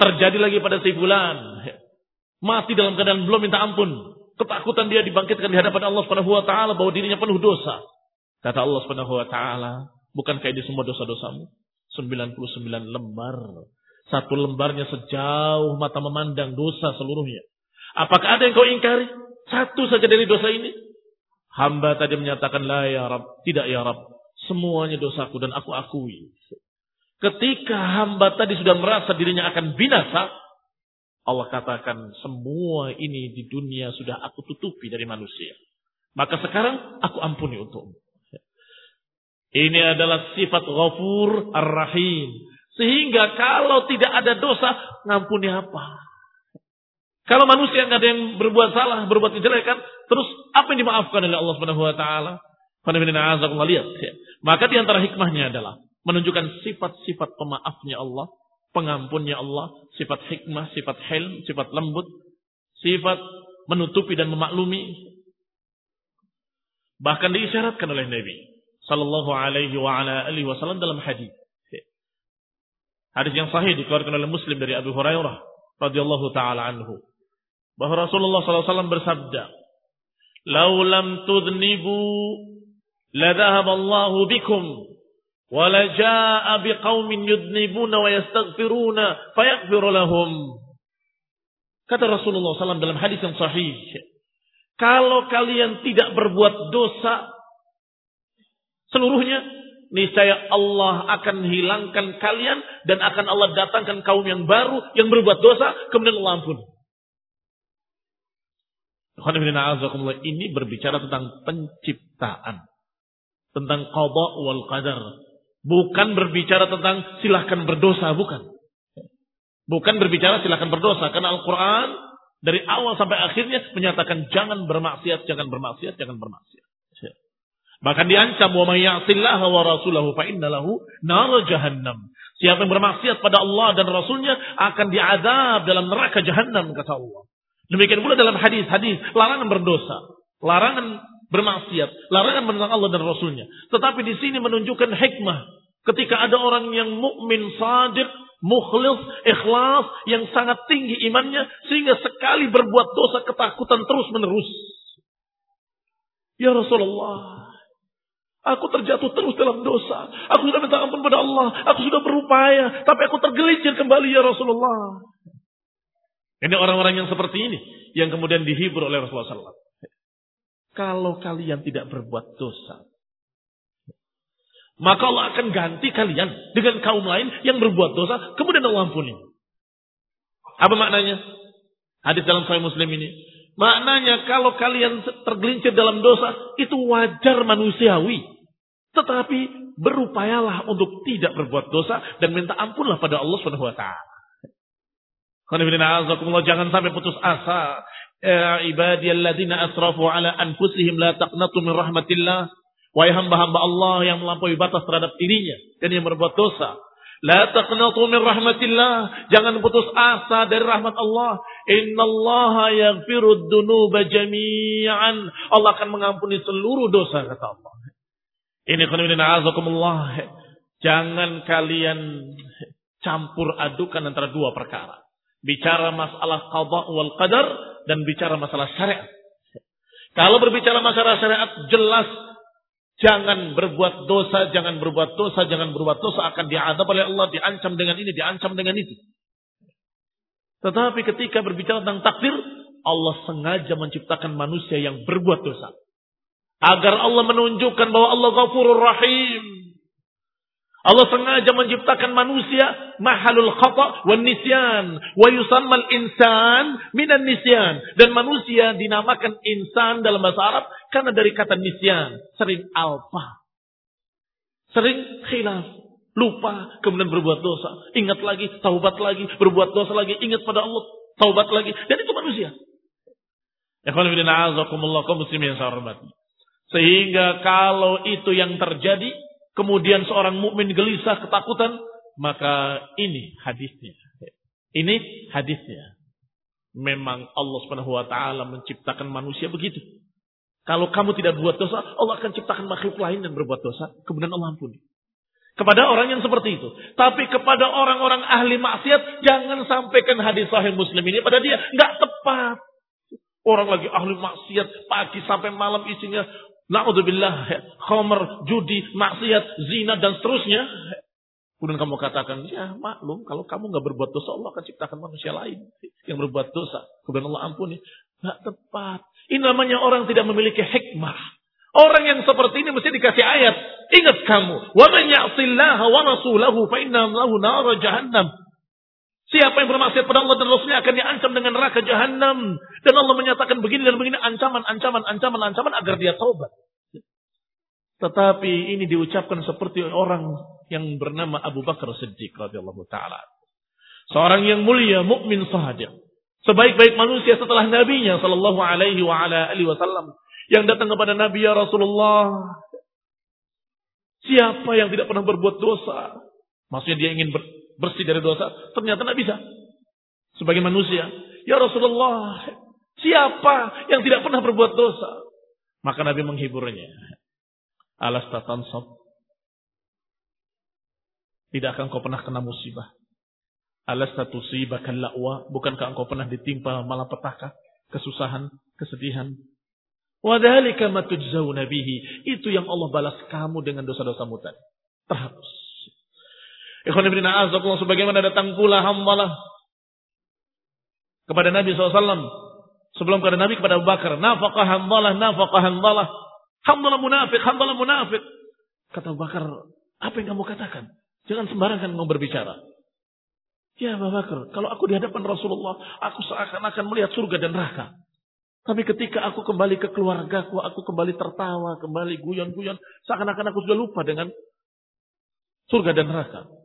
Terjadi lagi pada si bulan. Mati dalam keadaan belum minta ampun. Ketakutan dia dibangkitkan di hadapan Allah Subhanahu wa taala bahwa dirinya penuh dosa. Kata Allah Subhanahu wa taala, bukankah ini semua dosa-dosamu? 99 lembar. Satu lembarnya sejauh mata memandang dosa seluruhnya. Apakah ada yang kau ingkari? Satu saja dari dosa ini. Hamba tadi menyatakan, La ya Rab. Tidak ya Rab. Semuanya dosaku dan aku akui. Ketika hamba tadi sudah merasa dirinya akan binasa, Allah katakan semua ini di dunia sudah aku tutupi dari manusia. Maka sekarang aku ampuni untukmu. Ini adalah sifat ghafur ar-rahim. Sehingga kalau tidak ada dosa, ngampuni apa? Kalau manusia nggak ada yang berbuat salah, berbuat kejelekan, terus apa yang dimaafkan oleh Allah Subhanahu wa taala? lihat. Maka di antara hikmahnya adalah menunjukkan sifat-sifat pemaafnya Allah pengampunnya Allah, sifat hikmah, sifat helm, sifat lembut, sifat menutupi dan memaklumi. Bahkan diisyaratkan oleh Nabi sallallahu alaihi wa ala alihi wasallam dalam hadis. Hadis yang sahih dikeluarkan oleh Muslim dari Abu Hurairah radhiyallahu taala anhu. Bahwa Rasulullah sallallahu alaihi wasallam bersabda, "Lau lam tudnibu la dhahaba Allahu bikum wala jaa biqaumin yudnibuna wa yastaghfiruna fayaghfir lahum. Kata Rasulullah SAW dalam hadis yang sahih, kalau kalian tidak berbuat dosa seluruhnya, niscaya Allah akan hilangkan kalian dan akan Allah datangkan kaum yang baru yang berbuat dosa, kemudian Allah ampun. Ini berbicara tentang penciptaan. Tentang qada wal qadar. Bukan berbicara tentang silahkan berdosa, bukan. Bukan berbicara silahkan berdosa. Karena Al-Quran dari awal sampai akhirnya menyatakan jangan bermaksiat, jangan bermaksiat, jangan bermaksiat. Bahkan diancam wa may wa rasulahu fa innalahu nar jahannam. Siapa yang bermaksiat pada Allah dan Rasulnya akan diazab dalam neraka jahannam kata Allah. Demikian pula dalam hadis-hadis larangan berdosa, larangan bermaksiat, larangan menentang Allah dan Rasulnya. Tetapi di sini menunjukkan hikmah. Ketika ada orang yang mukmin sadiq, mukhlis, ikhlas, yang sangat tinggi imannya, sehingga sekali berbuat dosa ketakutan terus menerus. Ya Rasulullah, aku terjatuh terus dalam dosa. Aku sudah minta ampun pada Allah. Aku sudah berupaya, tapi aku tergelincir kembali ya Rasulullah. Ini orang-orang yang seperti ini, yang kemudian dihibur oleh Rasulullah SAW. Kalau kalian tidak berbuat dosa, maka Allah akan ganti kalian dengan kaum lain yang berbuat dosa, kemudian Allah ampuni. Apa maknanya? Hadis dalam Sahih Muslim ini. Maknanya kalau kalian tergelincir dalam dosa, itu wajar manusiawi. Tetapi berupayalah untuk tidak berbuat dosa dan minta ampunlah pada Allah Subhanahu wa taala. Jangan sampai putus asa Ya ibadiyalladzina asrafu ala anfusihim la taqnatu min rahmatillah. Wahai hamba-hamba Allah yang melampaui batas terhadap dirinya dan yang berbuat dosa. La taqnatu min rahmatillah. Jangan putus asa dari rahmat Allah. Innallaha yaghfiru dzunuba jami'an. Allah akan mengampuni seluruh dosa kata Allah. Ini khonibina azakumullah. Jangan kalian campur adukan antara dua perkara. Bicara masalah qada wal qadar dan bicara masalah syariat. Kalau berbicara masalah syariat jelas jangan berbuat dosa, jangan berbuat dosa, jangan berbuat dosa akan diadab oleh Allah, diancam dengan ini, diancam dengan itu. Tetapi ketika berbicara tentang takdir, Allah sengaja menciptakan manusia yang berbuat dosa. Agar Allah menunjukkan bahwa Allah ghafurur rahim. Allah sengaja menciptakan manusia mahalul khata wa nisyan wa yusammal insan minan nisyan. Dan manusia dinamakan insan dalam bahasa Arab karena dari kata nisyan sering alpa sering khilaf lupa kemudian berbuat dosa. Ingat lagi taubat lagi berbuat dosa lagi ingat pada Allah taubat lagi. Dan itu manusia. Sehingga kalau itu yang terjadi, kemudian seorang mukmin gelisah, ketakutan, maka ini hadisnya. Ini hadisnya. Memang Allah Subhanahu wa taala menciptakan manusia begitu. Kalau kamu tidak buat dosa, Allah akan ciptakan makhluk lain yang berbuat dosa, kemudian Allah ampuni. Kepada orang yang seperti itu. Tapi kepada orang-orang ahli maksiat, jangan sampaikan hadis sahih muslim ini pada dia. Nggak tepat. Orang lagi ahli maksiat, pagi sampai malam isinya, na'udzubillah, khomer, judi, maksiat, zina, dan seterusnya. Kemudian kamu katakan, ya maklum, kalau kamu nggak berbuat dosa, Allah akan ciptakan manusia lain yang berbuat dosa. Kemudian Allah ampuni. Nggak tepat. Ini namanya orang tidak memiliki hikmah. Orang yang seperti ini mesti dikasih ayat. Ingat kamu. Ya'sillaha wa rasulahu fa inna lahu nara jahannam. Siapa yang bermaksiat pada Allah dan Rasulnya akan diancam dengan neraka jahanam. Dan Allah menyatakan begini dan begini ancaman, ancaman, ancaman, ancaman agar dia taubat. Tetapi ini diucapkan seperti orang yang bernama Abu Bakar Siddiq radhiyallahu taala. Seorang yang mulia, mukmin sadiq. Sebaik-baik manusia setelah nabinya sallallahu alaihi wa ala alihi wasallam yang datang kepada Nabi ya Rasulullah. Siapa yang tidak pernah berbuat dosa? Maksudnya dia ingin bersih dari dosa, ternyata tidak bisa. Sebagai manusia, ya Rasulullah, siapa yang tidak pernah berbuat dosa? Maka Nabi menghiburnya. Alas sob. Tidakkah engkau pernah kena musibah? Alas tusibakal la'wa. Bukankah engkau pernah ditimpa malapetaka, kesusahan, kesedihan? Wadhalika matujzauna bihi. Itu yang Allah balas kamu dengan dosa-dosamu tadi. Terhapus. Ikhwan ibn a'azakullah sebagaimana datang pula hambalah kepada Nabi SAW. Sebelum kepada Nabi kepada Abu Bakar. Nafaqah hambalah, nafaqah hambalah. Hamdalah munafik, hamdalah munafik. Kata Abu Bakar, apa yang kamu katakan? Jangan sembarangan mau berbicara. Ya Abu Bakar, kalau aku di hadapan Rasulullah, aku seakan-akan melihat surga dan neraka. Tapi ketika aku kembali ke keluargaku, aku kembali tertawa, kembali guyon-guyon, seakan-akan aku sudah lupa dengan surga dan neraka.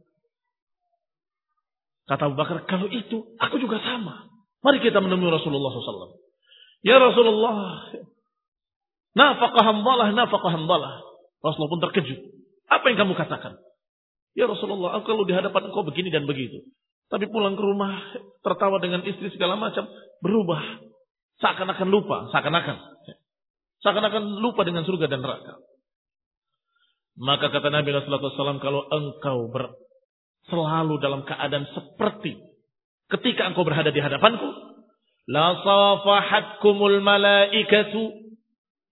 Kata Abu Bakar, kalau itu, aku juga sama. Mari kita menemui Rasulullah SAW. Ya Rasulullah, Nafakah hambalah, nafakah hambalah. Rasulullah pun terkejut. Apa yang kamu katakan? Ya Rasulullah, aku kalau di hadapan engkau begini dan begitu. Tapi pulang ke rumah, tertawa dengan istri segala macam, berubah. Seakan-akan lupa, seakan-akan. Seakan-akan lupa dengan surga dan neraka. Maka kata Nabi SAW, kalau engkau ber, selalu dalam keadaan seperti ketika engkau berada di hadapanku, la safahatkumul malaikatu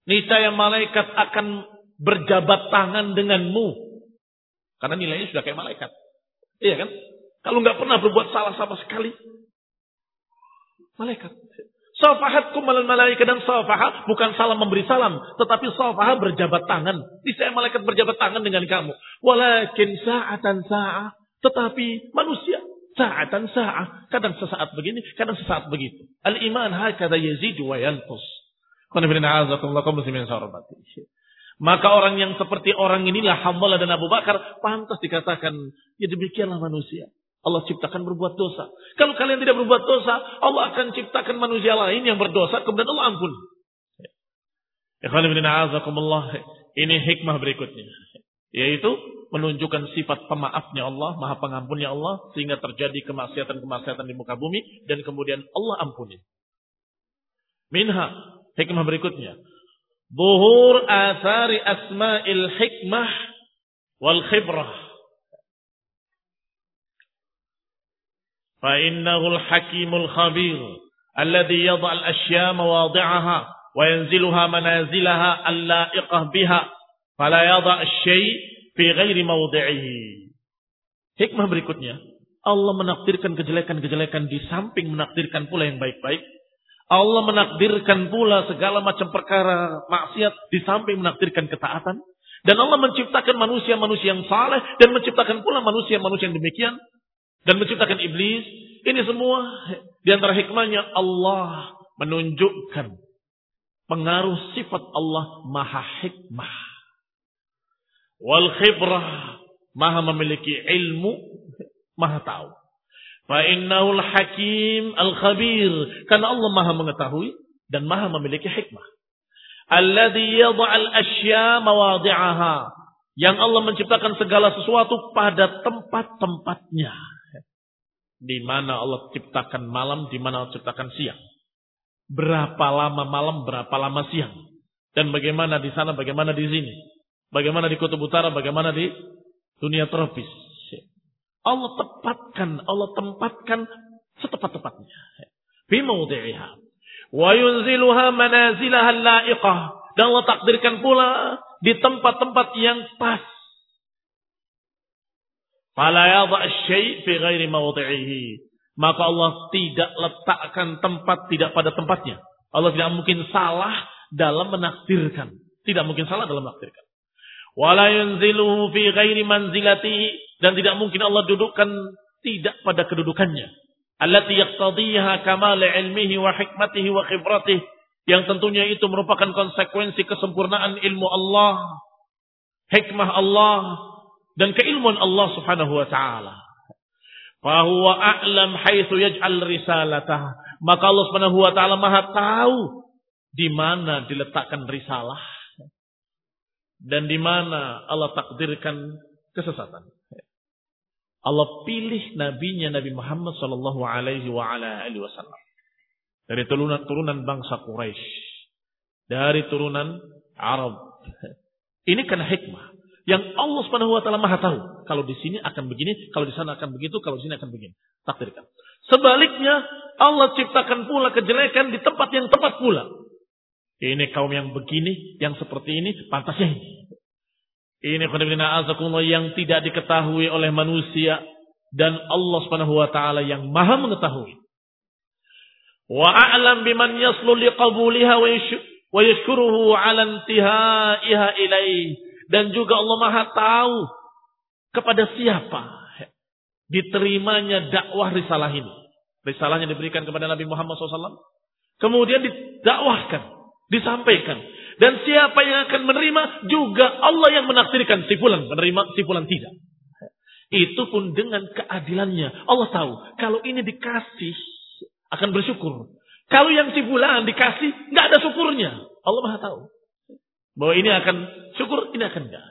Niscaya malaikat akan berjabat tangan denganmu. Karena nilainya sudah kayak malaikat. Iya kan? Kalau nggak pernah berbuat salah sama sekali. Malaikat. Safahatkum malal malaikat dan safahat bukan salam memberi salam. Tetapi safahat berjabat tangan. Niscaya malaikat berjabat tangan dengan kamu. Walakin sa'atan sa'ah. Tetapi manusia sa'atan sa'ah. Kadang sesaat begini, kadang sesaat begitu. Al-iman hakada yazidu wa yanqus. Maka orang yang seperti orang inilah Hambalah dan Abu Bakar pantas dikatakan ya demikianlah manusia. Allah ciptakan berbuat dosa. Kalau kalian tidak berbuat dosa, Allah akan ciptakan manusia lain yang berdosa kemudian Allah ampun. Ini hikmah berikutnya. Yaitu menunjukkan sifat pemaafnya Allah, maha pengampunnya Allah, sehingga terjadi kemaksiatan-kemaksiatan di muka bumi, dan kemudian Allah ampuni. Minha, Hikmah berikutnya. Buhur asari asma'il hikmah wal khibrah. فإنه الحكيم الخبير الذي يضع الأشياء مواضعها وينزلها منازلها اللائقة بها Fala yada' syai' fi ghairi mawdi'ihi. Hikmah berikutnya, Allah menakdirkan kejelekan-kejelekan di samping menakdirkan pula yang baik-baik. Allah menakdirkan pula segala macam perkara maksiat di samping menakdirkan ketaatan. Dan Allah menciptakan manusia-manusia yang saleh dan menciptakan pula manusia-manusia yang demikian dan menciptakan iblis. Ini semua di antara hikmahnya Allah menunjukkan pengaruh sifat Allah maha hikmah. Wal khibrah maha memiliki ilmu, maha tahu. Fa'innahul hakim al-khabir. Karena Allah maha mengetahui dan maha memiliki hikmah. Alladhi yada'al asya mawadi'aha. Yang Allah menciptakan segala sesuatu pada tempat-tempatnya. Di mana Allah ciptakan malam, di mana Allah ciptakan siang. Berapa lama malam, berapa lama siang. Dan bagaimana di sana, bagaimana di sini. Bagaimana di kutub utara, bagaimana di dunia tropis. Allah tepatkan, Allah tempatkan setepat-tepatnya. Bimaudi'iha. Wa yunziluha manazilaha la'iqah. Dan Allah takdirkan pula di tempat-tempat yang pas. Fala yadha' syai' fi ghairi mawdi'ihi. Maka Allah tidak letakkan tempat tidak pada tempatnya. Allah tidak mungkin salah dalam menakdirkan. Tidak mungkin salah dalam menakdirkan. Wala yunziluhu fi ghairi manzilatihi dan tidak mungkin Allah dudukkan tidak pada kedudukannya. Allati yaqtadiha kamal ilmihi wa hikmatihi wa khibratih. Yang tentunya itu merupakan konsekuensi kesempurnaan ilmu Allah. Hikmah Allah. Dan keilmuan Allah subhanahu wa ta'ala. Fahuwa a'lam haithu yaj'al risalatah. Maka Allah subhanahu wa ta'ala maha tahu di mana diletakkan risalah. Dan di mana Allah takdirkan kesesatan. Allah pilih nabinya Nabi Muhammad sallallahu alaihi wa ala alihi wasallam dari turunan-turunan bangsa Quraisy, dari turunan Arab. Ini kan hikmah yang Allah Subhanahu wa taala Maha tahu. Kalau di sini akan begini, kalau di sana akan begitu, kalau di sini akan begini. Takdirkan. Sebaliknya, Allah ciptakan pula kejelekan di tempat yang tepat pula. Ini kaum yang begini, yang seperti ini, pantasnya ini. Ini yang tidak diketahui oleh manusia dan Allah Subhanahu wa taala yang Maha mengetahui. Wa a'lam biman yaslu liqabuliha wa yashkuruhu 'ala intihaiha ilaih dan juga Allah Maha tahu kepada siapa diterimanya dakwah risalah ini. Risalahnya diberikan kepada Nabi Muhammad SAW. Kemudian didakwahkan, disampaikan. Dan siapa yang akan menerima juga Allah yang menafsirkan si fulan menerima, si fulan tidak. Itu pun dengan keadilannya. Allah tahu kalau ini dikasih akan bersyukur. Kalau yang si fulan dikasih nggak ada syukurnya. Allah Maha tahu. Bahwa ini akan syukur, ini akan enggak.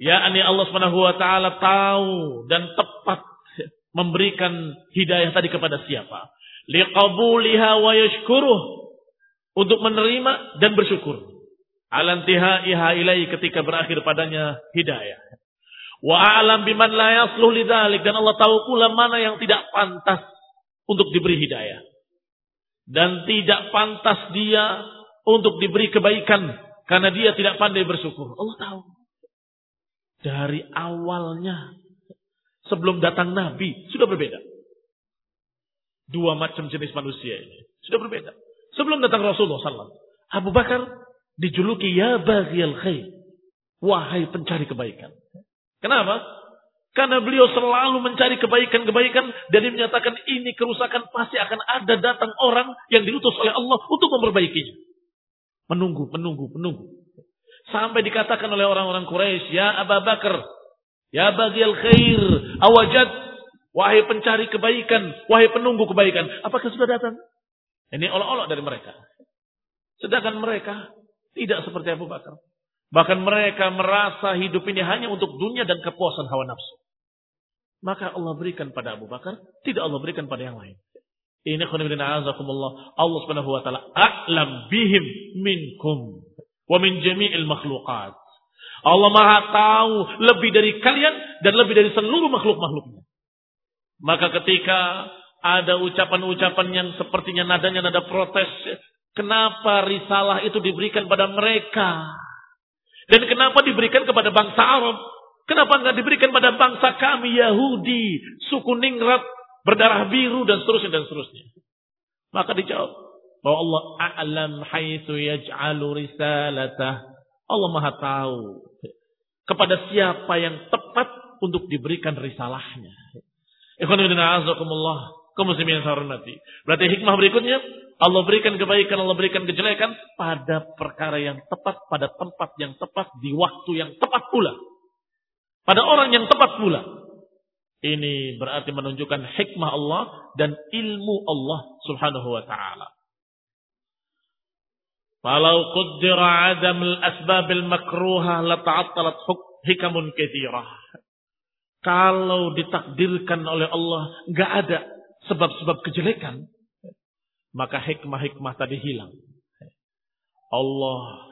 Ya, ini Allah Subhanahu wa taala tahu dan tepat memberikan hidayah tadi kepada siapa. Liqabuliha wa yashkuruh untuk menerima dan bersyukur. Alantihaiha ilai ketika berakhir padanya hidayah. Wa a'lam biman la yasluh lidzalik dan Allah tahu pula mana yang tidak pantas untuk diberi hidayah. Dan tidak pantas dia untuk diberi kebaikan karena dia tidak pandai bersyukur. Allah tahu. Dari awalnya sebelum datang nabi sudah berbeda. Dua macam jenis manusia ini sudah berbeda. Sebelum datang Rasulullah SAW. Abu Bakar dijuluki ya baghiyal khair. Wahai pencari kebaikan. Kenapa? Karena beliau selalu mencari kebaikan-kebaikan dan dia menyatakan ini kerusakan pasti akan ada datang orang yang diutus oleh Allah untuk memperbaikinya. Menunggu, menunggu, menunggu. Sampai dikatakan oleh orang-orang Quraisy, "Ya Abu Bakar, ya baghiyal khair, awajad wahai pencari kebaikan, wahai penunggu kebaikan, apakah sudah datang?" Ini olok-olok dari mereka. Sedangkan mereka tidak seperti Abu Bakar. Bahkan mereka merasa hidup ini hanya untuk dunia dan kepuasan hawa nafsu. Maka Allah berikan pada Abu Bakar, tidak Allah berikan pada yang lain. Ini khonibina azakumullah. Allah subhanahu wa ta'ala a'lam bihim minkum. Wa min jami'il makhlukat. Allah maha tahu lebih dari kalian dan lebih dari seluruh makhluk-makhluknya. Maka ketika ada ucapan-ucapan yang sepertinya nadanya nada protes. Kenapa risalah itu diberikan pada mereka? Dan kenapa diberikan kepada bangsa Arab? Kenapa nggak diberikan pada bangsa kami Yahudi, suku Ningrat, berdarah biru dan seterusnya dan seterusnya? Maka dijawab bahwa Allah a'lam haitsu yaj'alu risalatah. Allah Maha tahu kepada siapa yang tepat untuk diberikan risalahnya. Ikhwan azakumullah kaum muslimin yang saya hormati. Berarti hikmah berikutnya, Allah berikan kebaikan, Allah berikan kejelekan pada perkara yang tepat, pada tempat yang tepat, di waktu yang tepat pula. Pada orang yang tepat pula. Ini berarti menunjukkan hikmah Allah dan ilmu Allah subhanahu wa ta'ala. Falau qaddara adam al-asbab al-makruha lata'attalat hikamun katsirah. Kalau ditakdirkan oleh Allah nggak ada sebab-sebab kejelekan, maka hikmah-hikmah tadi hilang. Allah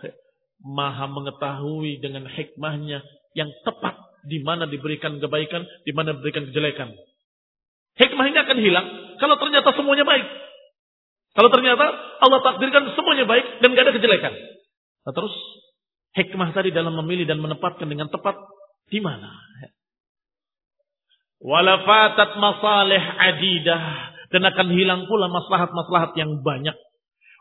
maha mengetahui dengan hikmahnya yang tepat di mana diberikan kebaikan, di mana diberikan kejelekan. Hikmah ini akan hilang kalau ternyata semuanya baik. Kalau ternyata Allah takdirkan semuanya baik dan gak ada kejelekan. Nah, terus hikmah tadi dalam memilih dan menempatkan dengan tepat di mana? Walafatat masalih adidah dan akan hilang pula maslahat-maslahat yang banyak.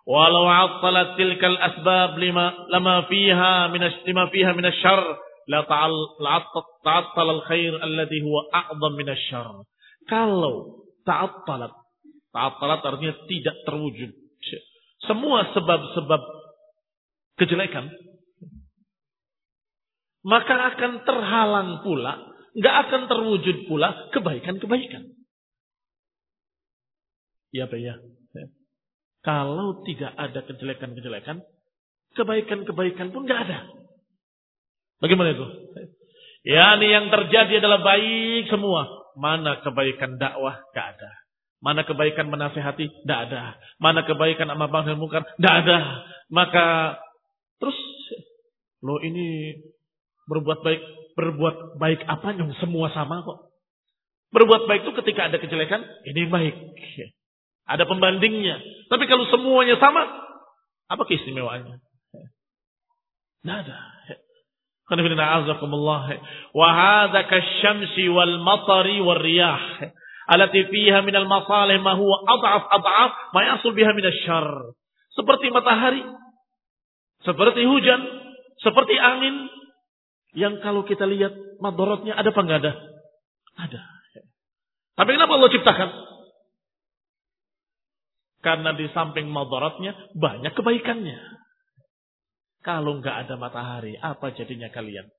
Walau asalat tilkal asbab lima lama fiha min lima fiha min asyarr la ta'attal al khair alladhi huwa a'zam min asyarr. Kalau ta'attalat ta'attalat artinya tidak terwujud. Semua sebab-sebab kejelekan maka akan terhalang pula, nggak akan terwujud pula kebaikan-kebaikan. Ya, Pak ya. Kalau tidak ada kejelekan-kejelekan, kebaikan-kebaikan pun nggak ada. Bagaimana itu? Ya, ini yang terjadi adalah baik semua. Mana kebaikan dakwah? Gak ada. Mana kebaikan menasehati? Tidak ada. Mana kebaikan amal bangsa? Tidak ada. Maka terus lo ini berbuat baik, berbuat baik apa yang semua sama kok. Berbuat baik itu ketika ada kejelekan, ini baik. Ada pembandingnya. Tapi kalau semuanya sama, apa keistimewaannya? Tidak ada. Wa hadza kasyamsi wal matari wal riyah allati fiha minal masalih ma huwa ad'af ad'af ma yasul biha. Seperti matahari, seperti hujan, seperti angin yang kalau kita lihat madorotnya ada apa enggak ada? Ada. Tapi kenapa Allah ciptakan? Karena di samping madaratnya banyak kebaikannya. Kalau nggak ada matahari, apa jadinya kalian?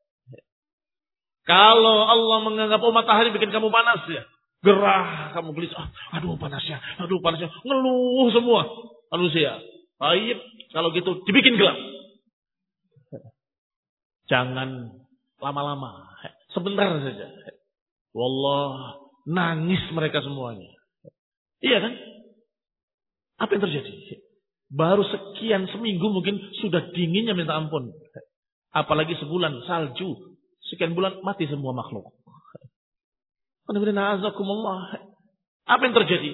Kalau Allah menganggap oh matahari bikin kamu panas ya, gerah kamu gelisah, ah, aduh panasnya, aduh panasnya, ngeluh semua manusia. Baik, kalau gitu dibikin gelap. Jangan lama-lama, sebentar saja. Wallah, nangis mereka semuanya. Iya kan? Apa yang terjadi? Baru sekian seminggu mungkin sudah dinginnya minta ampun. Apalagi sebulan salju. Sekian bulan mati semua makhluk. Apa yang terjadi?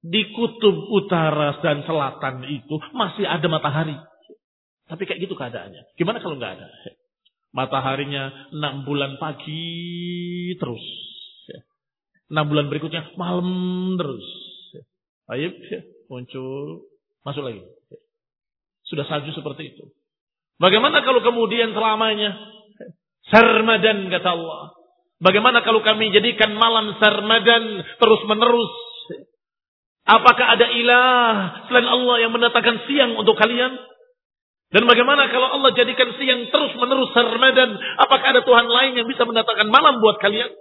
Di kutub utara dan selatan itu masih ada matahari. Tapi kayak gitu keadaannya. Gimana kalau nggak ada? Mataharinya enam bulan pagi terus. Enam bulan berikutnya malam terus. Ya, muncul, masuk lagi. Sudah salju seperti itu. Bagaimana kalau kemudian selamanya sarmadan kata Allah. Bagaimana kalau kami jadikan malam sarmadan terus menerus? Apakah ada ilah selain Allah yang mendatangkan siang untuk kalian? Dan bagaimana kalau Allah jadikan siang terus menerus sarmadan? Apakah ada Tuhan lain yang bisa mendatangkan malam buat kalian?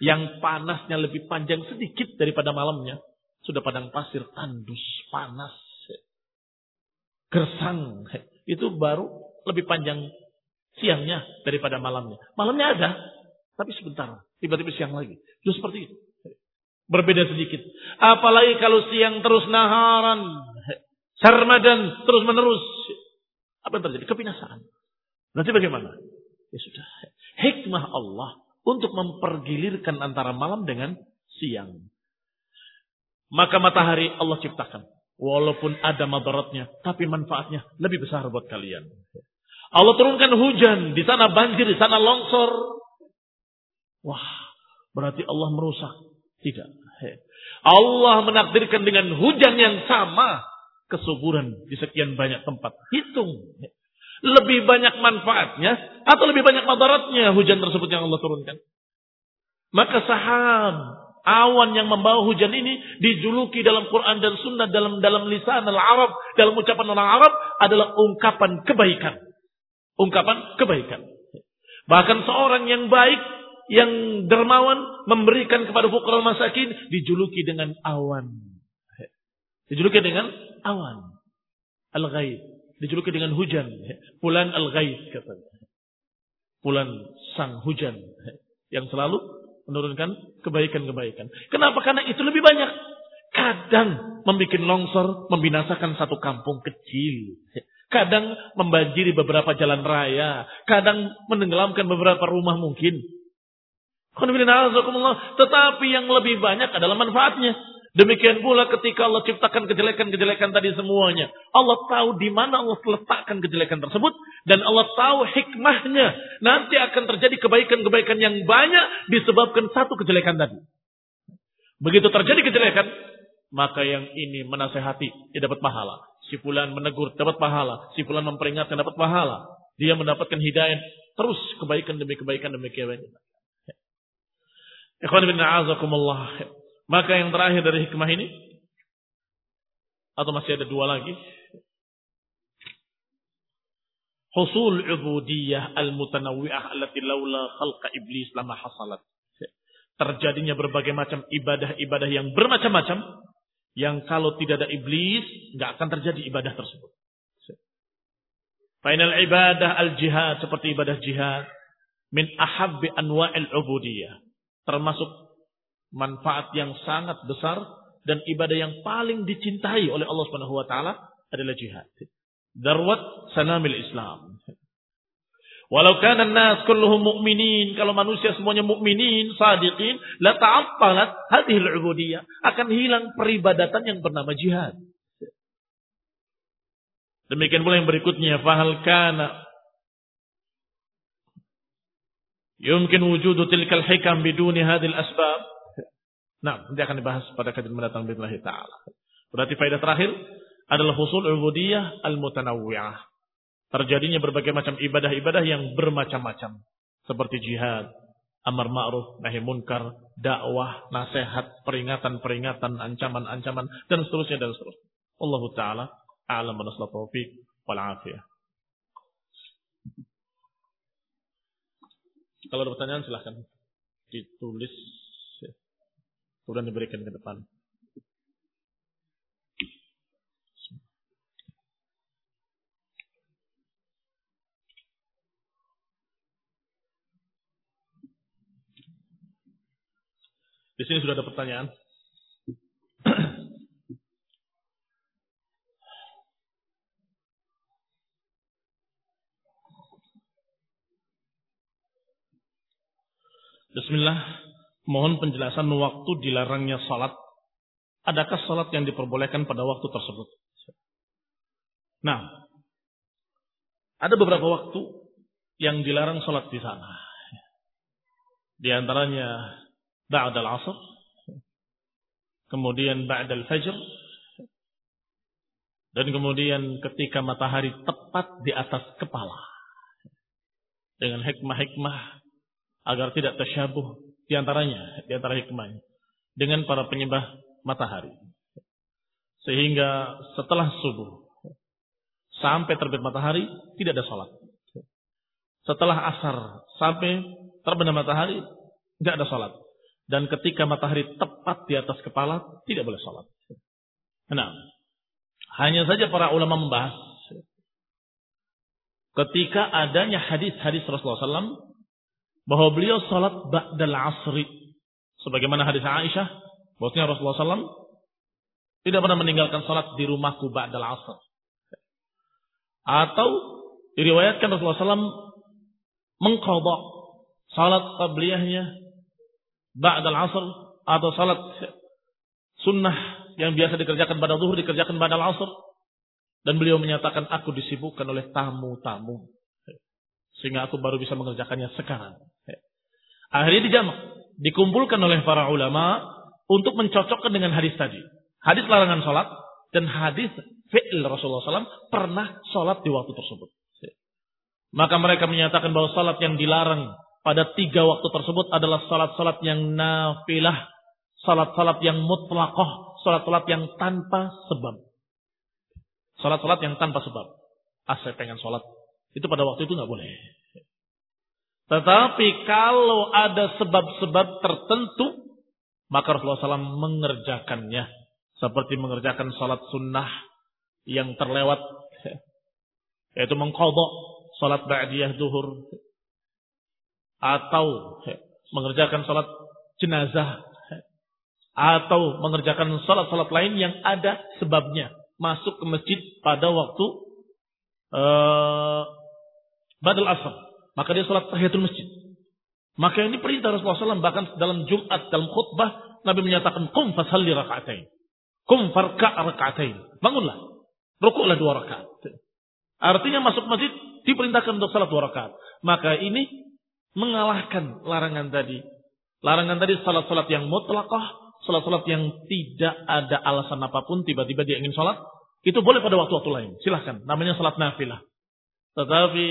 Yang panasnya lebih panjang sedikit daripada malamnya. Sudah padang pasir, tandus, panas. Gersang. Itu baru lebih panjang siangnya daripada malamnya. Malamnya ada, tapi sebentar. Tiba-tiba siang lagi. Itu seperti itu. Berbeda sedikit. Apalagi kalau siang terus naharan. Sarmadan terus menerus. Apa yang terjadi? Kebinasaan. Nanti bagaimana? Ya sudah. Hikmah Allah untuk mempergilirkan antara malam dengan siang. Maka matahari Allah ciptakan. Walaupun ada madaratnya, tapi manfaatnya lebih besar buat kalian. Allah turunkan hujan, di sana banjir, di sana longsor. Wah, berarti Allah merusak. Tidak. Allah menakdirkan dengan hujan yang sama kesuburan di sekian banyak tempat. Hitung lebih banyak manfaatnya atau lebih banyak madaratnya hujan tersebut yang Allah turunkan. Maka saham awan yang membawa hujan ini dijuluki dalam Quran dan Sunnah dalam dalam lisan al-Arab dalam ucapan orang Arab adalah ungkapan kebaikan. Ungkapan kebaikan. Bahkan seorang yang baik yang dermawan memberikan kepada fukara masakin dijuluki dengan awan. Dijuluki dengan awan. Al-ghaib. Dijuluki dengan hujan. Bulan al-ghaib katanya. Bulan sang hujan. Yang selalu menurunkan kebaikan-kebaikan. Kenapa? Karena itu lebih banyak. Kadang membuat longsor, membinasakan satu kampung kecil. Kadang membanjiri beberapa jalan raya. Kadang menenggelamkan beberapa rumah mungkin. Tetapi yang lebih banyak adalah manfaatnya. Demikian pula ketika Allah ciptakan kejelekan-kejelekan tadi semuanya. Allah tahu di mana Allah letakkan kejelekan tersebut. Dan Allah tahu hikmahnya. Nanti akan terjadi kebaikan-kebaikan yang banyak disebabkan satu kejelekan tadi. Begitu terjadi kejelekan, maka yang ini menasehati, dia dapat pahala. Si fulan menegur, dapat pahala. Si fulan memperingatkan, dapat pahala. Dia mendapatkan hidayah. Terus kebaikan demi kebaikan demi kebaikan. Ikhwan bin a'azakumullah. Maka yang terakhir dari hikmah ini, atau masih ada dua lagi, husul ubudiyah al-mutanawwi'ah allati laula khalqa iblis lama hasalat. Terjadinya berbagai macam ibadah-ibadah yang bermacam-macam yang kalau tidak ada iblis nggak akan terjadi ibadah tersebut. Final ibadah al-jihad seperti ibadah jihad min ahabbi anwa'il ubudiyah termasuk manfaat yang sangat besar dan ibadah yang paling dicintai oleh Allah Subhanahu wa taala adalah jihad. Darwat sanamil Islam. Walau kana nas kulluhum mu'minin, kalau manusia semuanya mukminin, sadiqin, la ta'attalat hadhihi al-ubudiyah, akan hilang peribadatan yang bernama jihad. Demikian pula yang berikutnya, fahal kana yumkin wujudu tilkal hikam biduni hadhil asbab. Nah, nanti akan dibahas pada kajian mendatang billahi taala. Berarti faedah terakhir adalah husul ubudiyah al-mutanawwi'ah terjadinya berbagai macam ibadah-ibadah yang bermacam-macam seperti jihad, amar ma'ruf, nahi munkar, dakwah, nasihat, peringatan-peringatan, ancaman-ancaman dan seterusnya dan seterusnya. Allah taala a'lam wa taufiq wal afiyah. Kalau ada pertanyaan silahkan ditulis kemudian diberikan ke depan. Di sini sudah ada pertanyaan. Bismillah, mohon penjelasan waktu dilarangnya salat. Adakah salat yang diperbolehkan pada waktu tersebut? Nah, ada beberapa waktu yang dilarang salat di sana. Di antaranya ba'da al-asr, kemudian ba'da al-fajr, dan kemudian ketika matahari tepat di atas kepala. Dengan hikmah-hikmah agar tidak tersyabuh di antaranya, di antara hikmahnya. Dengan para penyembah matahari. Sehingga setelah subuh, sampai terbit matahari, tidak ada sholat. Setelah asar, sampai terbenam matahari, tidak ada sholat. Dan ketika matahari tepat di atas kepala, tidak boleh sholat. Nah, hanya saja para ulama membahas ketika adanya hadis-hadis Rasulullah SAW bahwa beliau sholat ba'dal asri. Sebagaimana hadis Aisyah, bahwasanya Rasulullah SAW tidak pernah meninggalkan sholat di rumahku ba'dal asr. Atau diriwayatkan Rasulullah SAW mengkodok sholat qabliyahnya ba'dal asr atau salat sunnah yang biasa dikerjakan pada zuhur dikerjakan pada asr dan beliau menyatakan aku disibukkan oleh tamu-tamu sehingga aku baru bisa mengerjakannya sekarang. Akhirnya dijamak, dikumpulkan oleh para ulama untuk mencocokkan dengan hadis tadi. Hadis larangan sholat dan hadis fi'il Rasulullah SAW pernah sholat di waktu tersebut. Maka mereka menyatakan bahwa sholat yang dilarang pada tiga waktu tersebut adalah salat-salat yang nafilah, salat-salat yang mutlakoh, salat-salat yang tanpa sebab. Salat-salat yang tanpa sebab. Ah, saya pengen salat. Itu pada waktu itu nggak boleh. Tetapi kalau ada sebab-sebab tertentu, maka Rasulullah SAW mengerjakannya. seperti mengerjakan salat sunnah yang terlewat yaitu mengkodok salat ba'diyah duhur atau mengerjakan salat jenazah atau mengerjakan salat-salat lain yang ada sebabnya masuk ke masjid pada waktu uh, badal asar maka dia salat tahiyatul masjid. Maka ini perintah Rasulullah SAW bahkan dalam Jumat dalam khutbah Nabi menyatakan kum fasalli rakaatain. Kum farka rakaatain. Bangunlah. Rukuklah dua rakaat. Artinya masuk masjid diperintahkan untuk salat dua rakaat. Maka ini mengalahkan larangan tadi. Larangan tadi salat-salat yang mutlakah Salat-salat yang tidak ada alasan apa pun, tiba-tiba dia ingin salat, itu boleh pada waktu-waktu lain. Silahkan, namanya salat nafilah. Tetapi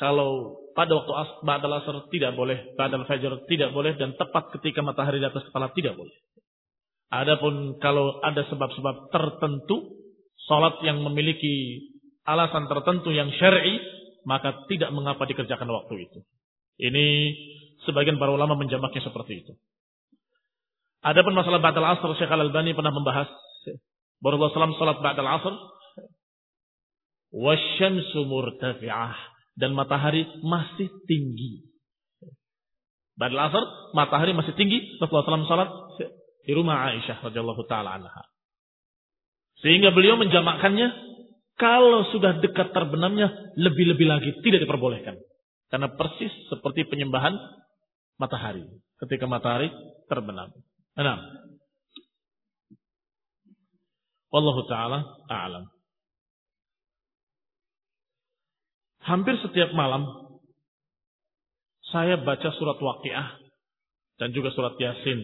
kalau pada waktu as ba'dal asar tidak boleh, ba'dal fajar tidak boleh, dan tepat ketika matahari di atas kepala tidak boleh. Adapun kalau ada sebab-sebab tertentu, salat yang memiliki alasan tertentu yang syar'i, maka tidak mengapa dikerjakan waktu itu. Ini sebagian para ulama menjamaknya seperti itu. Adapun masalah ba'dal asr Syekh Al-Albani pernah membahas Rasulullah SAW salat ba'dal asr wasyamsu murtafi'ah dan matahari masih tinggi. Ba'dal asr matahari masih tinggi Rasulullah SAW salat di rumah Aisyah radhiyallahu taala anha. Sehingga beliau menjamakkannya kalau sudah dekat terbenamnya lebih-lebih lagi tidak diperbolehkan. Karena persis seperti penyembahan matahari ketika matahari terbenam. Enam. Wallahu taala a'lam. Hampir setiap malam saya baca surat Waqiah dan juga surat Yasin.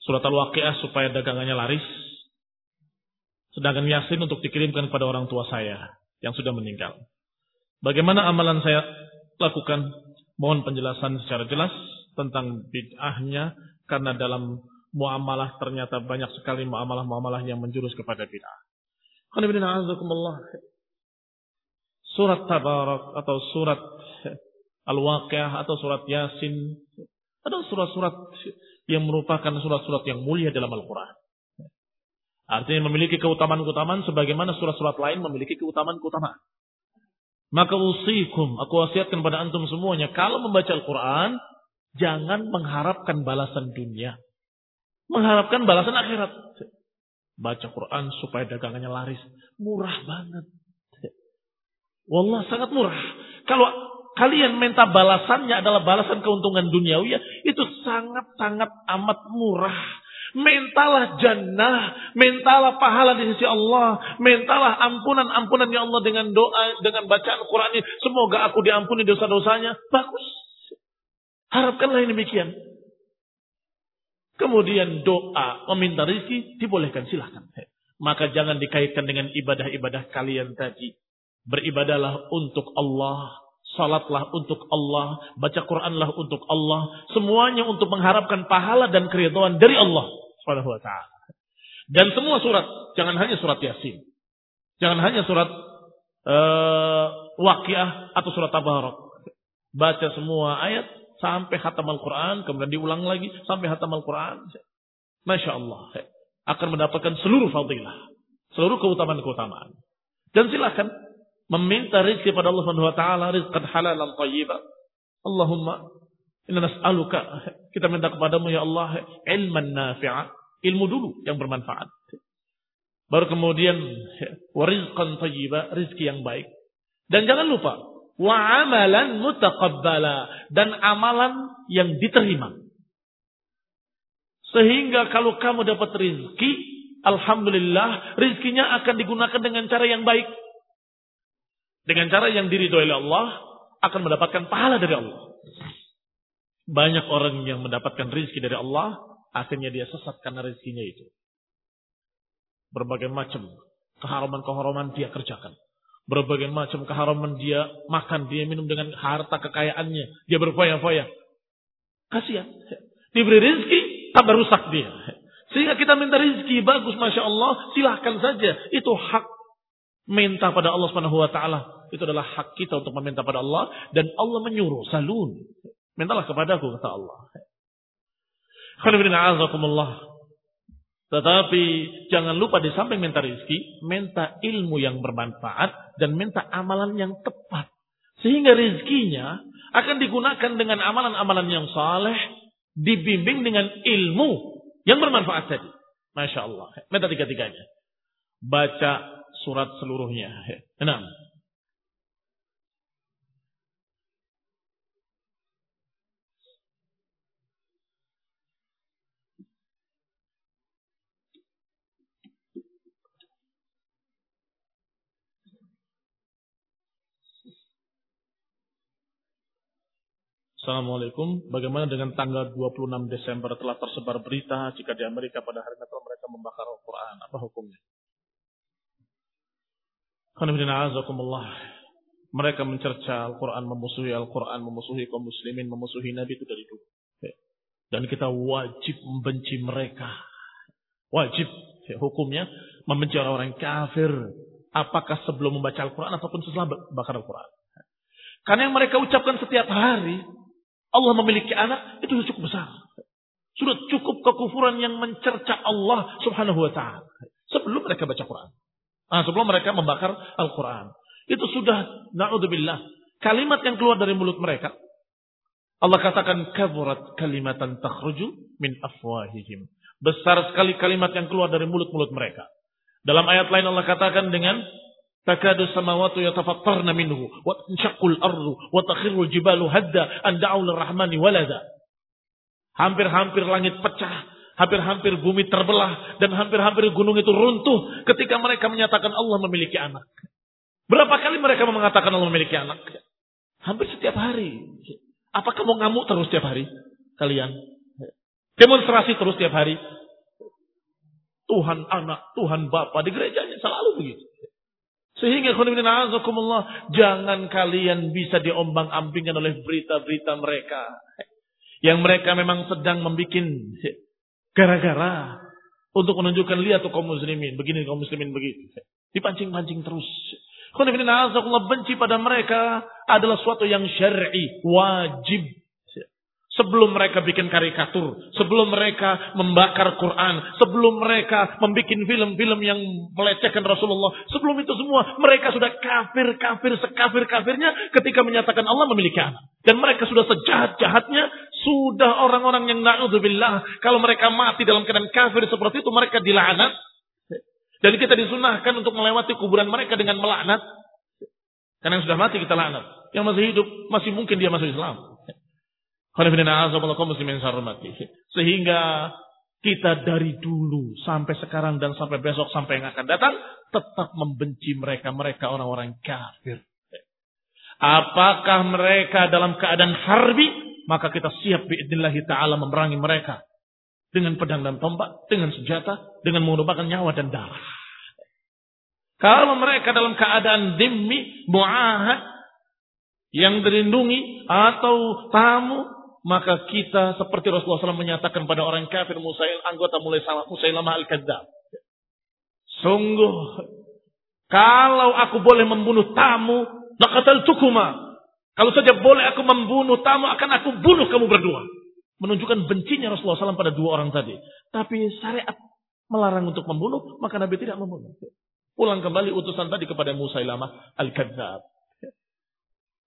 Surat Al-Waqiah supaya dagangannya laris. Sedangkan Yasin untuk dikirimkan kepada orang tua saya yang sudah meninggal. Bagaimana amalan saya lakukan? Mohon penjelasan secara jelas tentang bid'ahnya karena dalam muamalah ternyata banyak sekali muamalah-muamalah yang menjurus kepada bid'ah. Surat Tabarak atau surat Al-Waqiah atau surat Yasin ada surat-surat yang merupakan surat-surat yang mulia dalam Al-Quran. Artinya memiliki keutamaan-keutamaan sebagaimana surat-surat lain memiliki keutamaan-keutamaan. Maka usikum, aku wasiatkan pada antum semuanya, kalau membaca Al-Quran, Jangan mengharapkan balasan dunia. Mengharapkan balasan akhirat. Baca Quran supaya dagangannya laris. Murah banget. Wallah sangat murah. Kalau kalian minta balasannya adalah balasan keuntungan duniawi, ya, itu sangat-sangat amat murah. Mintalah jannah, mintalah pahala di sisi Allah, mintalah ampunan-ampunan ya Allah dengan doa, dengan bacaan Quran ini. Semoga aku diampuni dosa-dosanya. Bagus. Harapkanlah yang demikian. Kemudian doa meminta rezeki dibolehkan silahkan. Maka jangan dikaitkan dengan ibadah-ibadah kalian tadi. Beribadalah untuk Allah, salatlah untuk Allah, baca Quranlah untuk Allah, semuanya untuk mengharapkan pahala dan keridhaan dari Allah Subhanahu wa taala. Dan semua surat, jangan hanya surat Yasin. Jangan hanya surat uh, Waqiah atau surat Tabarak. Baca semua ayat sampai khatam Al-Quran, kemudian diulang lagi sampai khatam Al-Quran. Masya Allah. Akan mendapatkan seluruh fadilah. Seluruh keutamaan-keutamaan. Dan silakan meminta rezeki pada Allah Subhanahu wa taala rizqan halalan thayyiban. Allahumma inna nas'aluka kita minta kepadamu ya Allah ilman nafi'a, ilmu dulu yang bermanfaat. Baru kemudian warizqan thayyiba, rezeki yang baik. Dan jangan lupa wa amalan mutaqabbala dan amalan yang diterima. Sehingga kalau kamu dapat rizki, alhamdulillah, rizkinya akan digunakan dengan cara yang baik. Dengan cara yang diridhoi oleh Allah, akan mendapatkan pahala dari Allah. Banyak orang yang mendapatkan rizki dari Allah, akhirnya dia sesat karena rizkinya itu. Berbagai macam keharaman-keharaman dia kerjakan. Berbagai macam keharaman dia makan, dia minum dengan harta kekayaannya. Dia berfoya-foya. Kasihan. Diberi rezeki, tambah rusak dia. Sehingga kita minta rezeki bagus, masya Allah, silahkan saja. Itu hak minta pada Allah Subhanahu Wa Taala. Itu adalah hak kita untuk meminta pada Allah dan Allah menyuruh salun. Mintalah kepadaku kata Allah. Tetapi jangan lupa di samping minta rizki, minta ilmu yang bermanfaat dan minta amalan yang tepat. Sehingga rizkinya akan digunakan dengan amalan-amalan yang saleh, dibimbing dengan ilmu yang bermanfaat tadi. Masya Allah. Minta tiga-tiganya. Baca surat seluruhnya. Enam. Assalamualaikum. Bagaimana dengan tanggal 26 Desember telah tersebar berita jika di Amerika pada hari Natal mereka membakar Al-Quran. Apa hukumnya? Mereka mencerca Al-Quran, memusuhi Al-Quran, memusuhi kaum muslimin, memusuhi Nabi itu dari dulu. Dan kita wajib membenci mereka. Wajib. Hukumnya membenci orang-orang kafir. Apakah sebelum membaca Al-Quran ataupun setelah bakar Al-Quran. Karena yang mereka ucapkan setiap hari Allah memiliki anak itu sudah cukup besar. Sudah cukup kekufuran yang mencerca Allah subhanahu wa ta'ala. Sebelum mereka baca Quran. Nah, sebelum mereka membakar Al-Quran. Itu sudah, na'udzubillah. Kalimat yang keluar dari mulut mereka. Allah katakan, kaburat kalimatan takhruju min afwahihim. Besar sekali kalimat yang keluar dari mulut-mulut mereka. Dalam ayat lain Allah katakan dengan Yatafattarna minhu wa tanshaqqul ardu wa takhirul jibalu hadda da'u lirrahmani walada. Hampir-hampir langit pecah, hampir-hampir bumi terbelah dan hampir-hampir gunung itu runtuh ketika mereka menyatakan Allah memiliki anak. Berapa kali mereka mengatakan Allah memiliki anak? Hampir setiap hari. Apakah mau ngamuk terus setiap hari? Kalian? Demonstrasi terus setiap hari? Tuhan anak, Tuhan Bapak di gerejanya selalu begitu. Sehingga jangan kalian bisa diombang-ambingkan oleh berita-berita mereka. Yang mereka memang sedang membuat gara-gara untuk menunjukkan lihat tuh kaum muslimin, begini kaum muslimin begitu. Dipancing-pancing terus. Khonifina'azakumullah benci pada mereka adalah suatu yang syar'i, wajib Sebelum mereka bikin karikatur, sebelum mereka membakar Quran, sebelum mereka membuat film-film yang melecehkan Rasulullah, sebelum itu semua mereka sudah kafir-kafir sekafir-kafirnya ketika menyatakan Allah memiliki anak. Dan mereka sudah sejahat-jahatnya, sudah orang-orang yang na'udzubillah, kalau mereka mati dalam keadaan kafir seperti itu, mereka dilaknat. Dan kita disunahkan untuk melewati kuburan mereka dengan melaknat. Karena yang sudah mati kita laknat. Yang masih hidup, masih mungkin dia masuk Islam. Sehingga kita dari dulu sampai sekarang dan sampai besok sampai yang akan datang tetap membenci mereka mereka orang-orang kafir. Apakah mereka dalam keadaan harbi maka kita siap biidnillahi taala memerangi mereka dengan pedang dan tombak, dengan senjata, dengan menggunakan nyawa dan darah. Kalau mereka dalam keadaan demi muahad yang dilindungi atau tamu maka kita seperti Rasulullah SAW menyatakan pada orang kafir Musail, anggota mulai Musailamah al-Kadzab. Sungguh, kalau aku boleh membunuh tamu, laqatal tukuma. Kalau saja boleh aku membunuh tamu, akan aku bunuh kamu berdua. Menunjukkan bencinya Rasulullah SAW pada dua orang tadi. Tapi syariat melarang untuk membunuh, maka Nabi tidak membunuh. Pulang kembali utusan tadi kepada Musailamah al-Kadzab.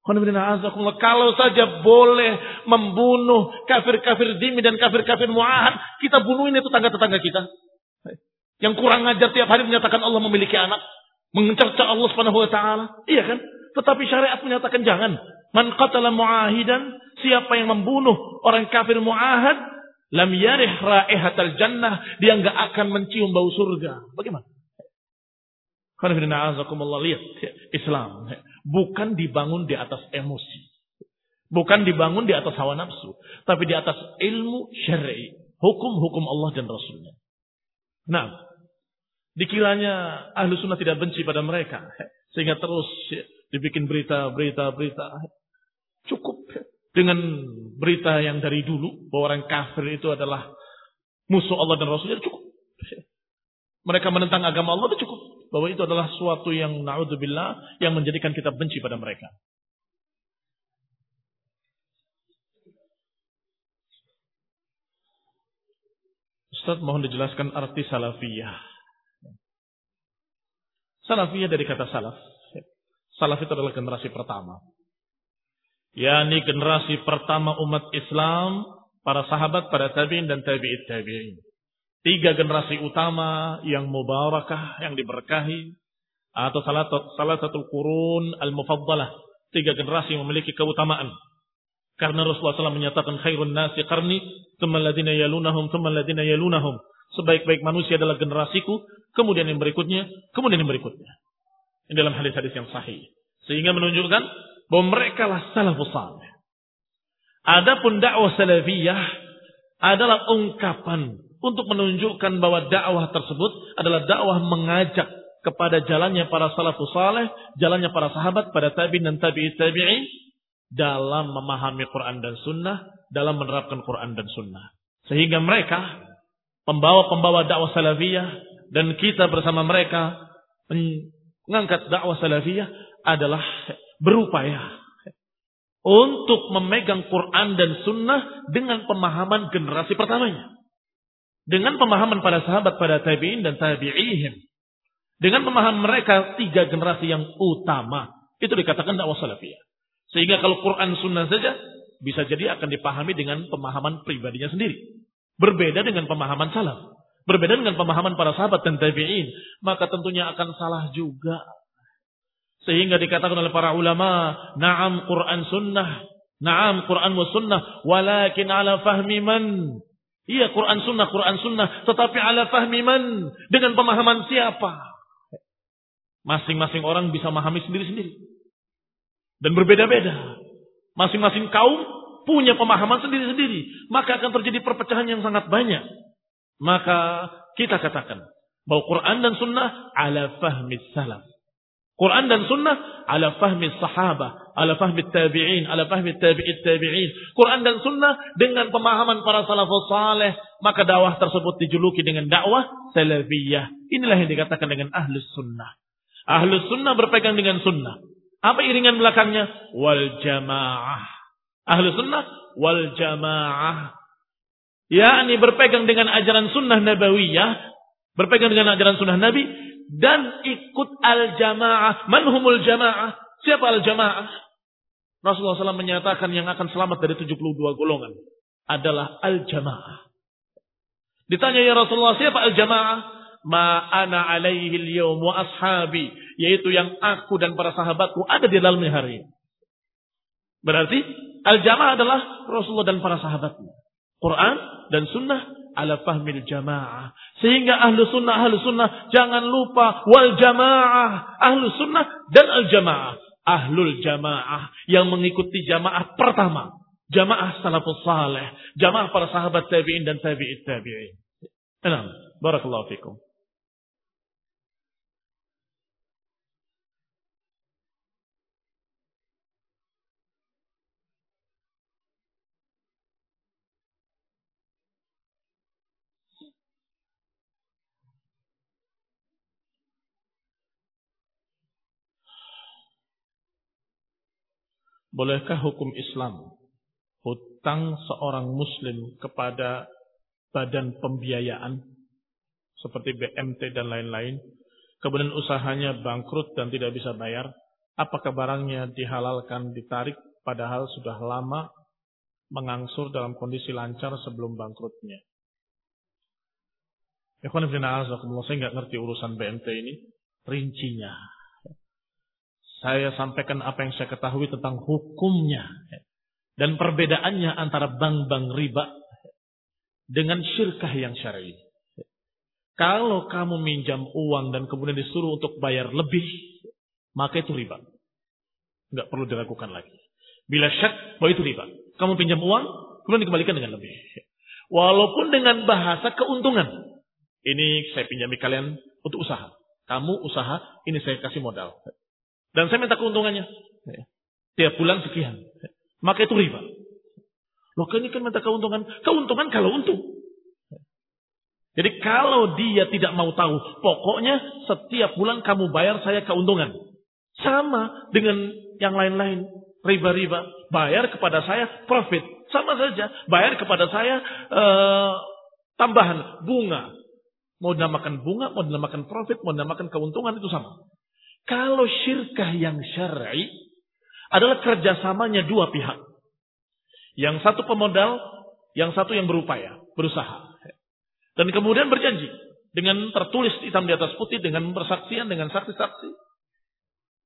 Kalau saja boleh membunuh kafir-kafir dimi dan kafir-kafir mu'ahad, kita bunuhin itu tangga-tetangga kita. Yang kurang ajar tiap hari menyatakan Allah memiliki anak. Mencerca Allah subhanahu wa ta'ala. Iya kan? Tetapi syariat menyatakan jangan. Man qatala mu'ahidan. Siapa yang membunuh orang kafir mu'ahad. Lam yarih ra'ihatal jannah. Dia nggak akan mencium bau surga. Bagaimana? Lihat Islam bukan dibangun di atas emosi. Bukan dibangun di atas hawa nafsu. Tapi di atas ilmu syar'i. Hukum-hukum Allah dan Rasulnya. Nah, dikiranya ahlu sunnah tidak benci pada mereka. Sehingga terus dibikin berita-berita berita. Cukup dengan berita yang dari dulu. Bahwa orang kafir itu adalah musuh Allah dan Rasulnya cukup. Mereka menentang agama Allah itu cukup bahwa itu adalah suatu yang naudzubillah yang menjadikan kita benci pada mereka. Ustaz mohon dijelaskan arti salafiyah. Salafiyah dari kata salaf. Salaf itu adalah generasi pertama. yakni generasi pertama umat Islam, para sahabat, para tabi'in dan tabi'it tabi'in. Tiga generasi utama yang mubarakah, yang diberkahi. Atau salah, salah satu kurun al-mufaddalah. Tiga generasi memiliki keutamaan. Karena Rasulullah SAW menyatakan khairun nasi karni, thumma ladina yalunahum, thumma ladina yalunahum. Sebaik-baik manusia adalah generasiku, kemudian yang berikutnya, kemudian yang berikutnya. Ini dalam hadis-hadis yang sahih. Sehingga menunjukkan bahwa mereka lah salafus salih. Adapun dakwah salafiyah adalah ungkapan untuk menunjukkan bahwa dakwah tersebut adalah dakwah mengajak kepada jalannya para salafus saleh, jalannya para sahabat, pada tabi'in dan tabi'in tabi'in dalam memahami Quran dan Sunnah, dalam menerapkan Quran dan Sunnah. Sehingga mereka, pembawa-pembawa dakwah salafiyah, dan kita bersama mereka mengangkat dakwah salafiyah adalah berupaya untuk memegang Quran dan Sunnah dengan pemahaman generasi pertamanya. Dengan pemahaman para sahabat, pada tabi'in dan tabi'ihim. Dengan pemahaman mereka tiga generasi yang utama. Itu dikatakan dakwah salafiyah. Sehingga kalau Quran Sunnah saja bisa jadi akan dipahami dengan pemahaman pribadinya sendiri. Berbeda dengan pemahaman salaf. Berbeda dengan pemahaman para sahabat dan tabi'in. Maka tentunya akan salah juga sehingga dikatakan oleh para ulama, na'am Quran sunnah, na'am Quran wa sunnah, walakin ala fahmi man. Iya Quran sunnah, Quran sunnah, tetapi ala fahmi man. Dengan pemahaman siapa? Masing-masing orang bisa memahami sendiri-sendiri. Dan berbeda-beda. Masing-masing kaum punya pemahaman sendiri-sendiri. Maka akan terjadi perpecahan yang sangat banyak. Maka kita katakan bahwa Quran dan sunnah ala fahmi salaf. Quran dan sunnah ala fahmi sahabah, ala fahmi tabi'in, ala fahmi tabi'it tabi'in. Quran dan sunnah dengan pemahaman para salafus saleh, maka dakwah tersebut dijuluki dengan dakwah salafiyah. Inilah yang dikatakan dengan ahlus sunnah. Ahlus sunnah berpegang dengan sunnah. Apa iringan belakangnya? Wal jamaah. Ahlus sunnah wal jamaah. yakni berpegang dengan ajaran sunnah nabawiyah, berpegang dengan ajaran sunnah Nabi, dan ikut al-jamaah. Manhumul jamaah? Siapa al-jamaah? Rasulullah SAW menyatakan yang akan selamat dari 72 golongan adalah al-jamaah. Ditanya ya Rasulullah, siapa al-jamaah? Ma ana alaihi al wa ashabi. Yaitu yang aku dan para sahabatku ada di dalamnya hari ini. Berarti al-jamaah adalah Rasulullah dan para sahabatnya. Quran dan sunnah ala fahmil jamaah. Sehingga ahlu sunnah, ahlu sunnah jangan lupa wal jamaah. Ahlu sunnah dan al jamaah. Ahlul jamaah yang mengikuti jamaah pertama. Jamaah salafus saleh. Jamaah para sahabat tabi'in dan tabi'it tabi'in. Enam. Barakallahu fikum. Bolehkah hukum Islam hutang seorang muslim kepada badan pembiayaan seperti BMT dan lain-lain, kemudian usahanya bangkrut dan tidak bisa bayar, apakah barangnya dihalalkan ditarik padahal sudah lama mengangsur dalam kondisi lancar sebelum bangkrutnya? Ya, saya nggak ngerti urusan BMT ini, rincinya. Saya sampaikan apa yang saya ketahui tentang hukumnya dan perbedaannya antara bank-bank riba dengan syirkah yang syar'i. Kalau kamu minjam uang dan kemudian disuruh untuk bayar lebih, maka itu riba. Nggak perlu dilakukan lagi. Bila syak bahwa itu riba. Kamu pinjam uang, kemudian dikembalikan dengan lebih. Walaupun dengan bahasa keuntungan. Ini saya pinjami kalian untuk usaha. Kamu usaha, ini saya kasih modal. Dan saya minta keuntungannya. Tiap bulan sekian. Maka itu riba. Loh ini kan minta keuntungan. Keuntungan kalau untung. Jadi kalau dia tidak mau tahu, pokoknya setiap bulan kamu bayar saya keuntungan. Sama dengan yang lain-lain. Riba-riba. Bayar kepada saya profit. Sama saja. Bayar kepada saya uh, Tambahan bunga. Mau dinamakan bunga, mau dinamakan profit, mau dinamakan keuntungan itu sama. Kalau syirkah yang syar'i adalah kerjasamanya dua pihak. Yang satu pemodal, yang satu yang berupaya, berusaha. Dan kemudian berjanji dengan tertulis hitam di atas putih dengan persaksian dengan saksi-saksi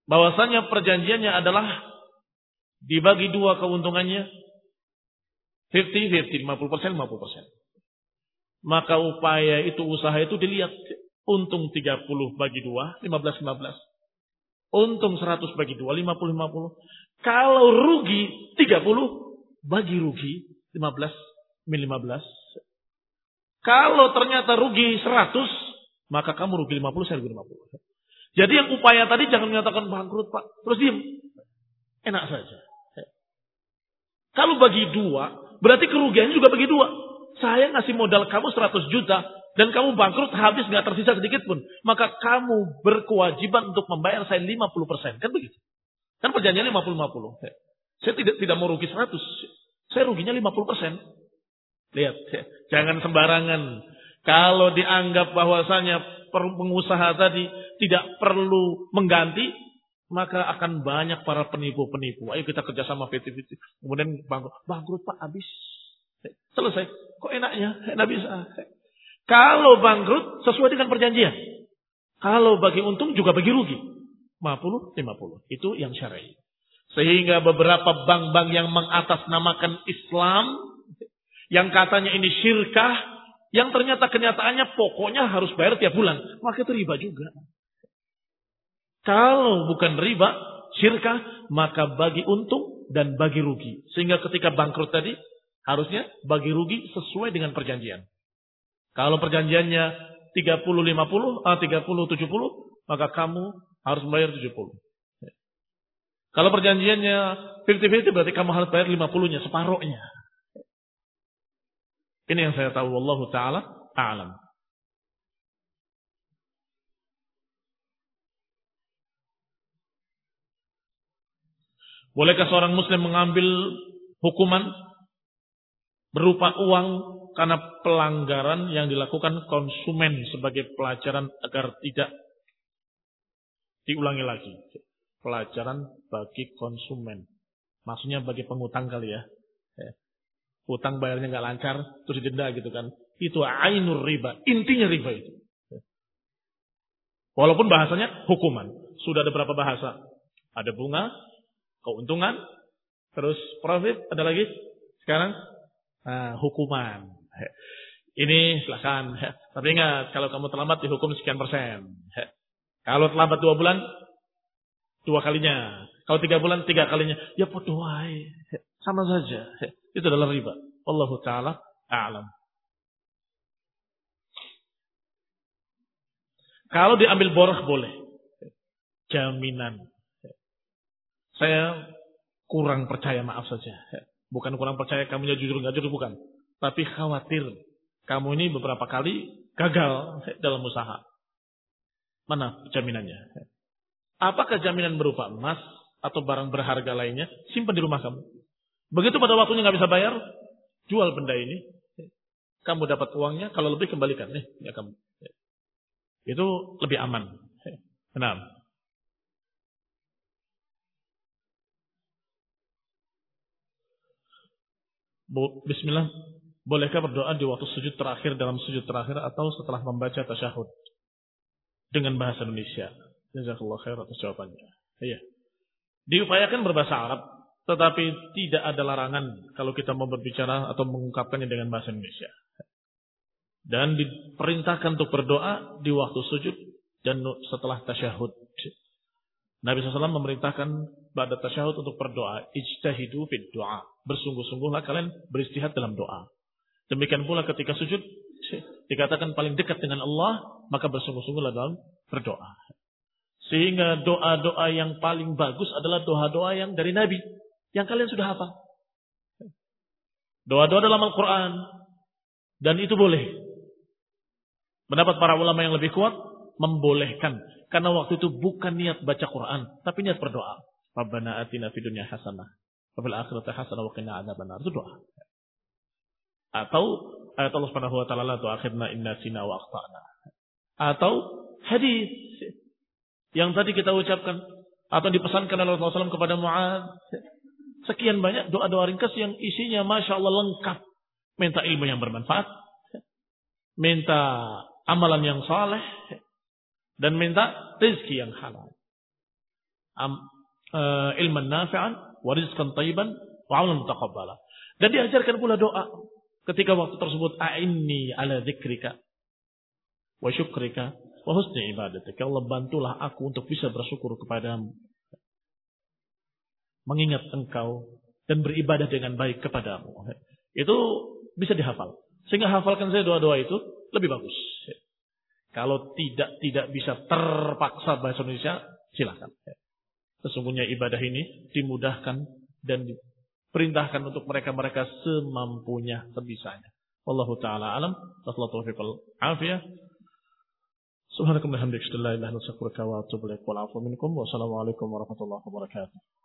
bahwasanya perjanjiannya adalah dibagi dua keuntungannya 50-50, 50%, 50%. Maka upaya itu, usaha itu dilihat. Untung 30 bagi dua, 15-15. Untung 100 bagi dua, 50-50. Kalau rugi 30, bagi rugi 15 min 15. Kalau ternyata rugi 100, maka kamu rugi 50, saya rugi 50. Jadi yang upaya tadi jangan menyatakan bangkrut Pak. Terus diem. Enak saja. Kalau bagi dua, berarti kerugiannya juga bagi dua. Saya ngasih modal kamu 100 juta, dan kamu bangkrut habis nggak tersisa sedikit pun. Maka kamu berkewajiban untuk membayar saya 50%. Kan begitu. Kan perjanjian 50-50. Saya tidak tidak mau rugi 100. Saya ruginya 50%. Lihat, jangan sembarangan. Kalau dianggap bahwasanya pengusaha tadi tidak perlu mengganti, maka akan banyak para penipu-penipu. Ayo kita kerjasama PT-PT. Kemudian bangkrut. Bangkrut Pak, habis. Selesai. Kok enaknya? Enak bisa. Kalau bangkrut sesuai dengan perjanjian. Kalau bagi untung juga bagi rugi. 50, 50. Itu yang syar'i. Sehingga beberapa bank-bank yang mengatasnamakan Islam, yang katanya ini syirkah, yang ternyata kenyataannya pokoknya harus bayar tiap bulan. Maka itu riba juga. Kalau bukan riba, syirkah, maka bagi untung dan bagi rugi. Sehingga ketika bangkrut tadi, harusnya bagi rugi sesuai dengan perjanjian. Kalau perjanjiannya 30-50, ah, 30-70, maka kamu harus membayar 70. Kalau perjanjiannya 50-50 berarti kamu harus bayar 50-nya, separohnya. Ini yang saya tahu Allah taala a'lam. Bolehkah seorang muslim mengambil hukuman berupa uang karena pelanggaran yang dilakukan konsumen sebagai pelajaran agar tidak diulangi lagi. Pelajaran bagi konsumen. Maksudnya bagi pengutang kali ya utang bayarnya nggak lancar, terus didenda gitu kan. Itu ainur riba, intinya riba itu. Walaupun bahasanya hukuman. Sudah ada berapa bahasa? Ada bunga, keuntungan, terus profit, ada lagi? Sekarang nah, hukuman. Ini silahkan. Tapi ingat, kalau kamu terlambat dihukum sekian persen. Kalau terlambat dua bulan, dua kalinya. Kalau tiga bulan, tiga kalinya. Ya podo Sama saja. Itu adalah riba. Allah taala a'lam. Kalau diambil borah boleh. Jaminan. Saya kurang percaya, maaf saja. Bukan kurang percaya kamunya jujur nggak jujur, bukan. Tapi khawatir kamu ini beberapa kali gagal dalam usaha. Mana jaminannya? Apakah jaminan berupa emas atau barang berharga lainnya? Simpan di rumah kamu. Begitu pada waktunya nggak bisa bayar, jual benda ini. Kamu dapat uangnya, kalau lebih kembalikan. Nih, ya kamu. Itu lebih aman. Benar. Bismillah. Bolehkah berdoa di waktu sujud terakhir dalam sujud terakhir atau setelah membaca tasyahud dengan bahasa Indonesia? Jazakallah khair atas jawabannya. Iya. Diupayakan berbahasa Arab tetapi tidak ada larangan kalau kita mau berbicara atau mengungkapkannya dengan bahasa Indonesia. Dan diperintahkan untuk berdoa di waktu sujud dan setelah tasyahud. Nabi SAW memerintahkan pada tasyahud untuk berdoa. Ijtahidu fid doa. Bersungguh-sungguhlah kalian beristihad dalam doa. Demikian pula ketika sujud dikatakan paling dekat dengan Allah, maka bersungguh-sungguhlah dalam berdoa. Sehingga doa-doa yang paling bagus adalah doa-doa yang dari Nabi yang kalian sudah hafal. Doa-doa dalam Al-Quran. Dan itu boleh. Pendapat para ulama yang lebih kuat, membolehkan. Karena waktu itu bukan niat baca Quran, tapi niat berdoa. Rabbana atina fi dunya hasanah. Wabil akhirati hasanah wa qina adzabannar. Itu doa. Atau ayat Allah Subhanahu wa taala la tu'akhidna inna sina wa akhtana. Atau hadis yang tadi kita ucapkan atau dipesankan oleh Rasulullah SAW kepada Mu'ad. Sekian banyak doa-doa ringkas yang isinya Masya Allah lengkap. Minta ilmu yang bermanfaat. Minta amalan yang saleh. Dan minta rezeki yang halal. Ilman nafi'an, wa rizqan tayyiban, wa amalan mutaqabbala. Dan diajarkan pula doa ketika waktu tersebut a'inni ala dzikrika wa syukrika wa husni ibadatik. Ya Allah bantulah aku untuk bisa bersyukur kepadamu. Mengingat engkau dan beribadah dengan baik kepadamu. Itu bisa dihafal. Sehingga hafalkan saya doa-doa itu lebih bagus. Kalau tidak tidak bisa terpaksa bahasa Indonesia, silakan. Sesungguhnya ibadah ini dimudahkan dan diperintahkan untuk mereka-mereka semampunya, sebisanya. Wallahu taala alam. Wassalamualaikum warahmatullahi wabarakatuh. Subhanakum bihamdika la ilaha illa anta astaghfiruka wa atubu ilaik. Wa minkum. Wassalamualaikum warahmatullahi wabarakatuh.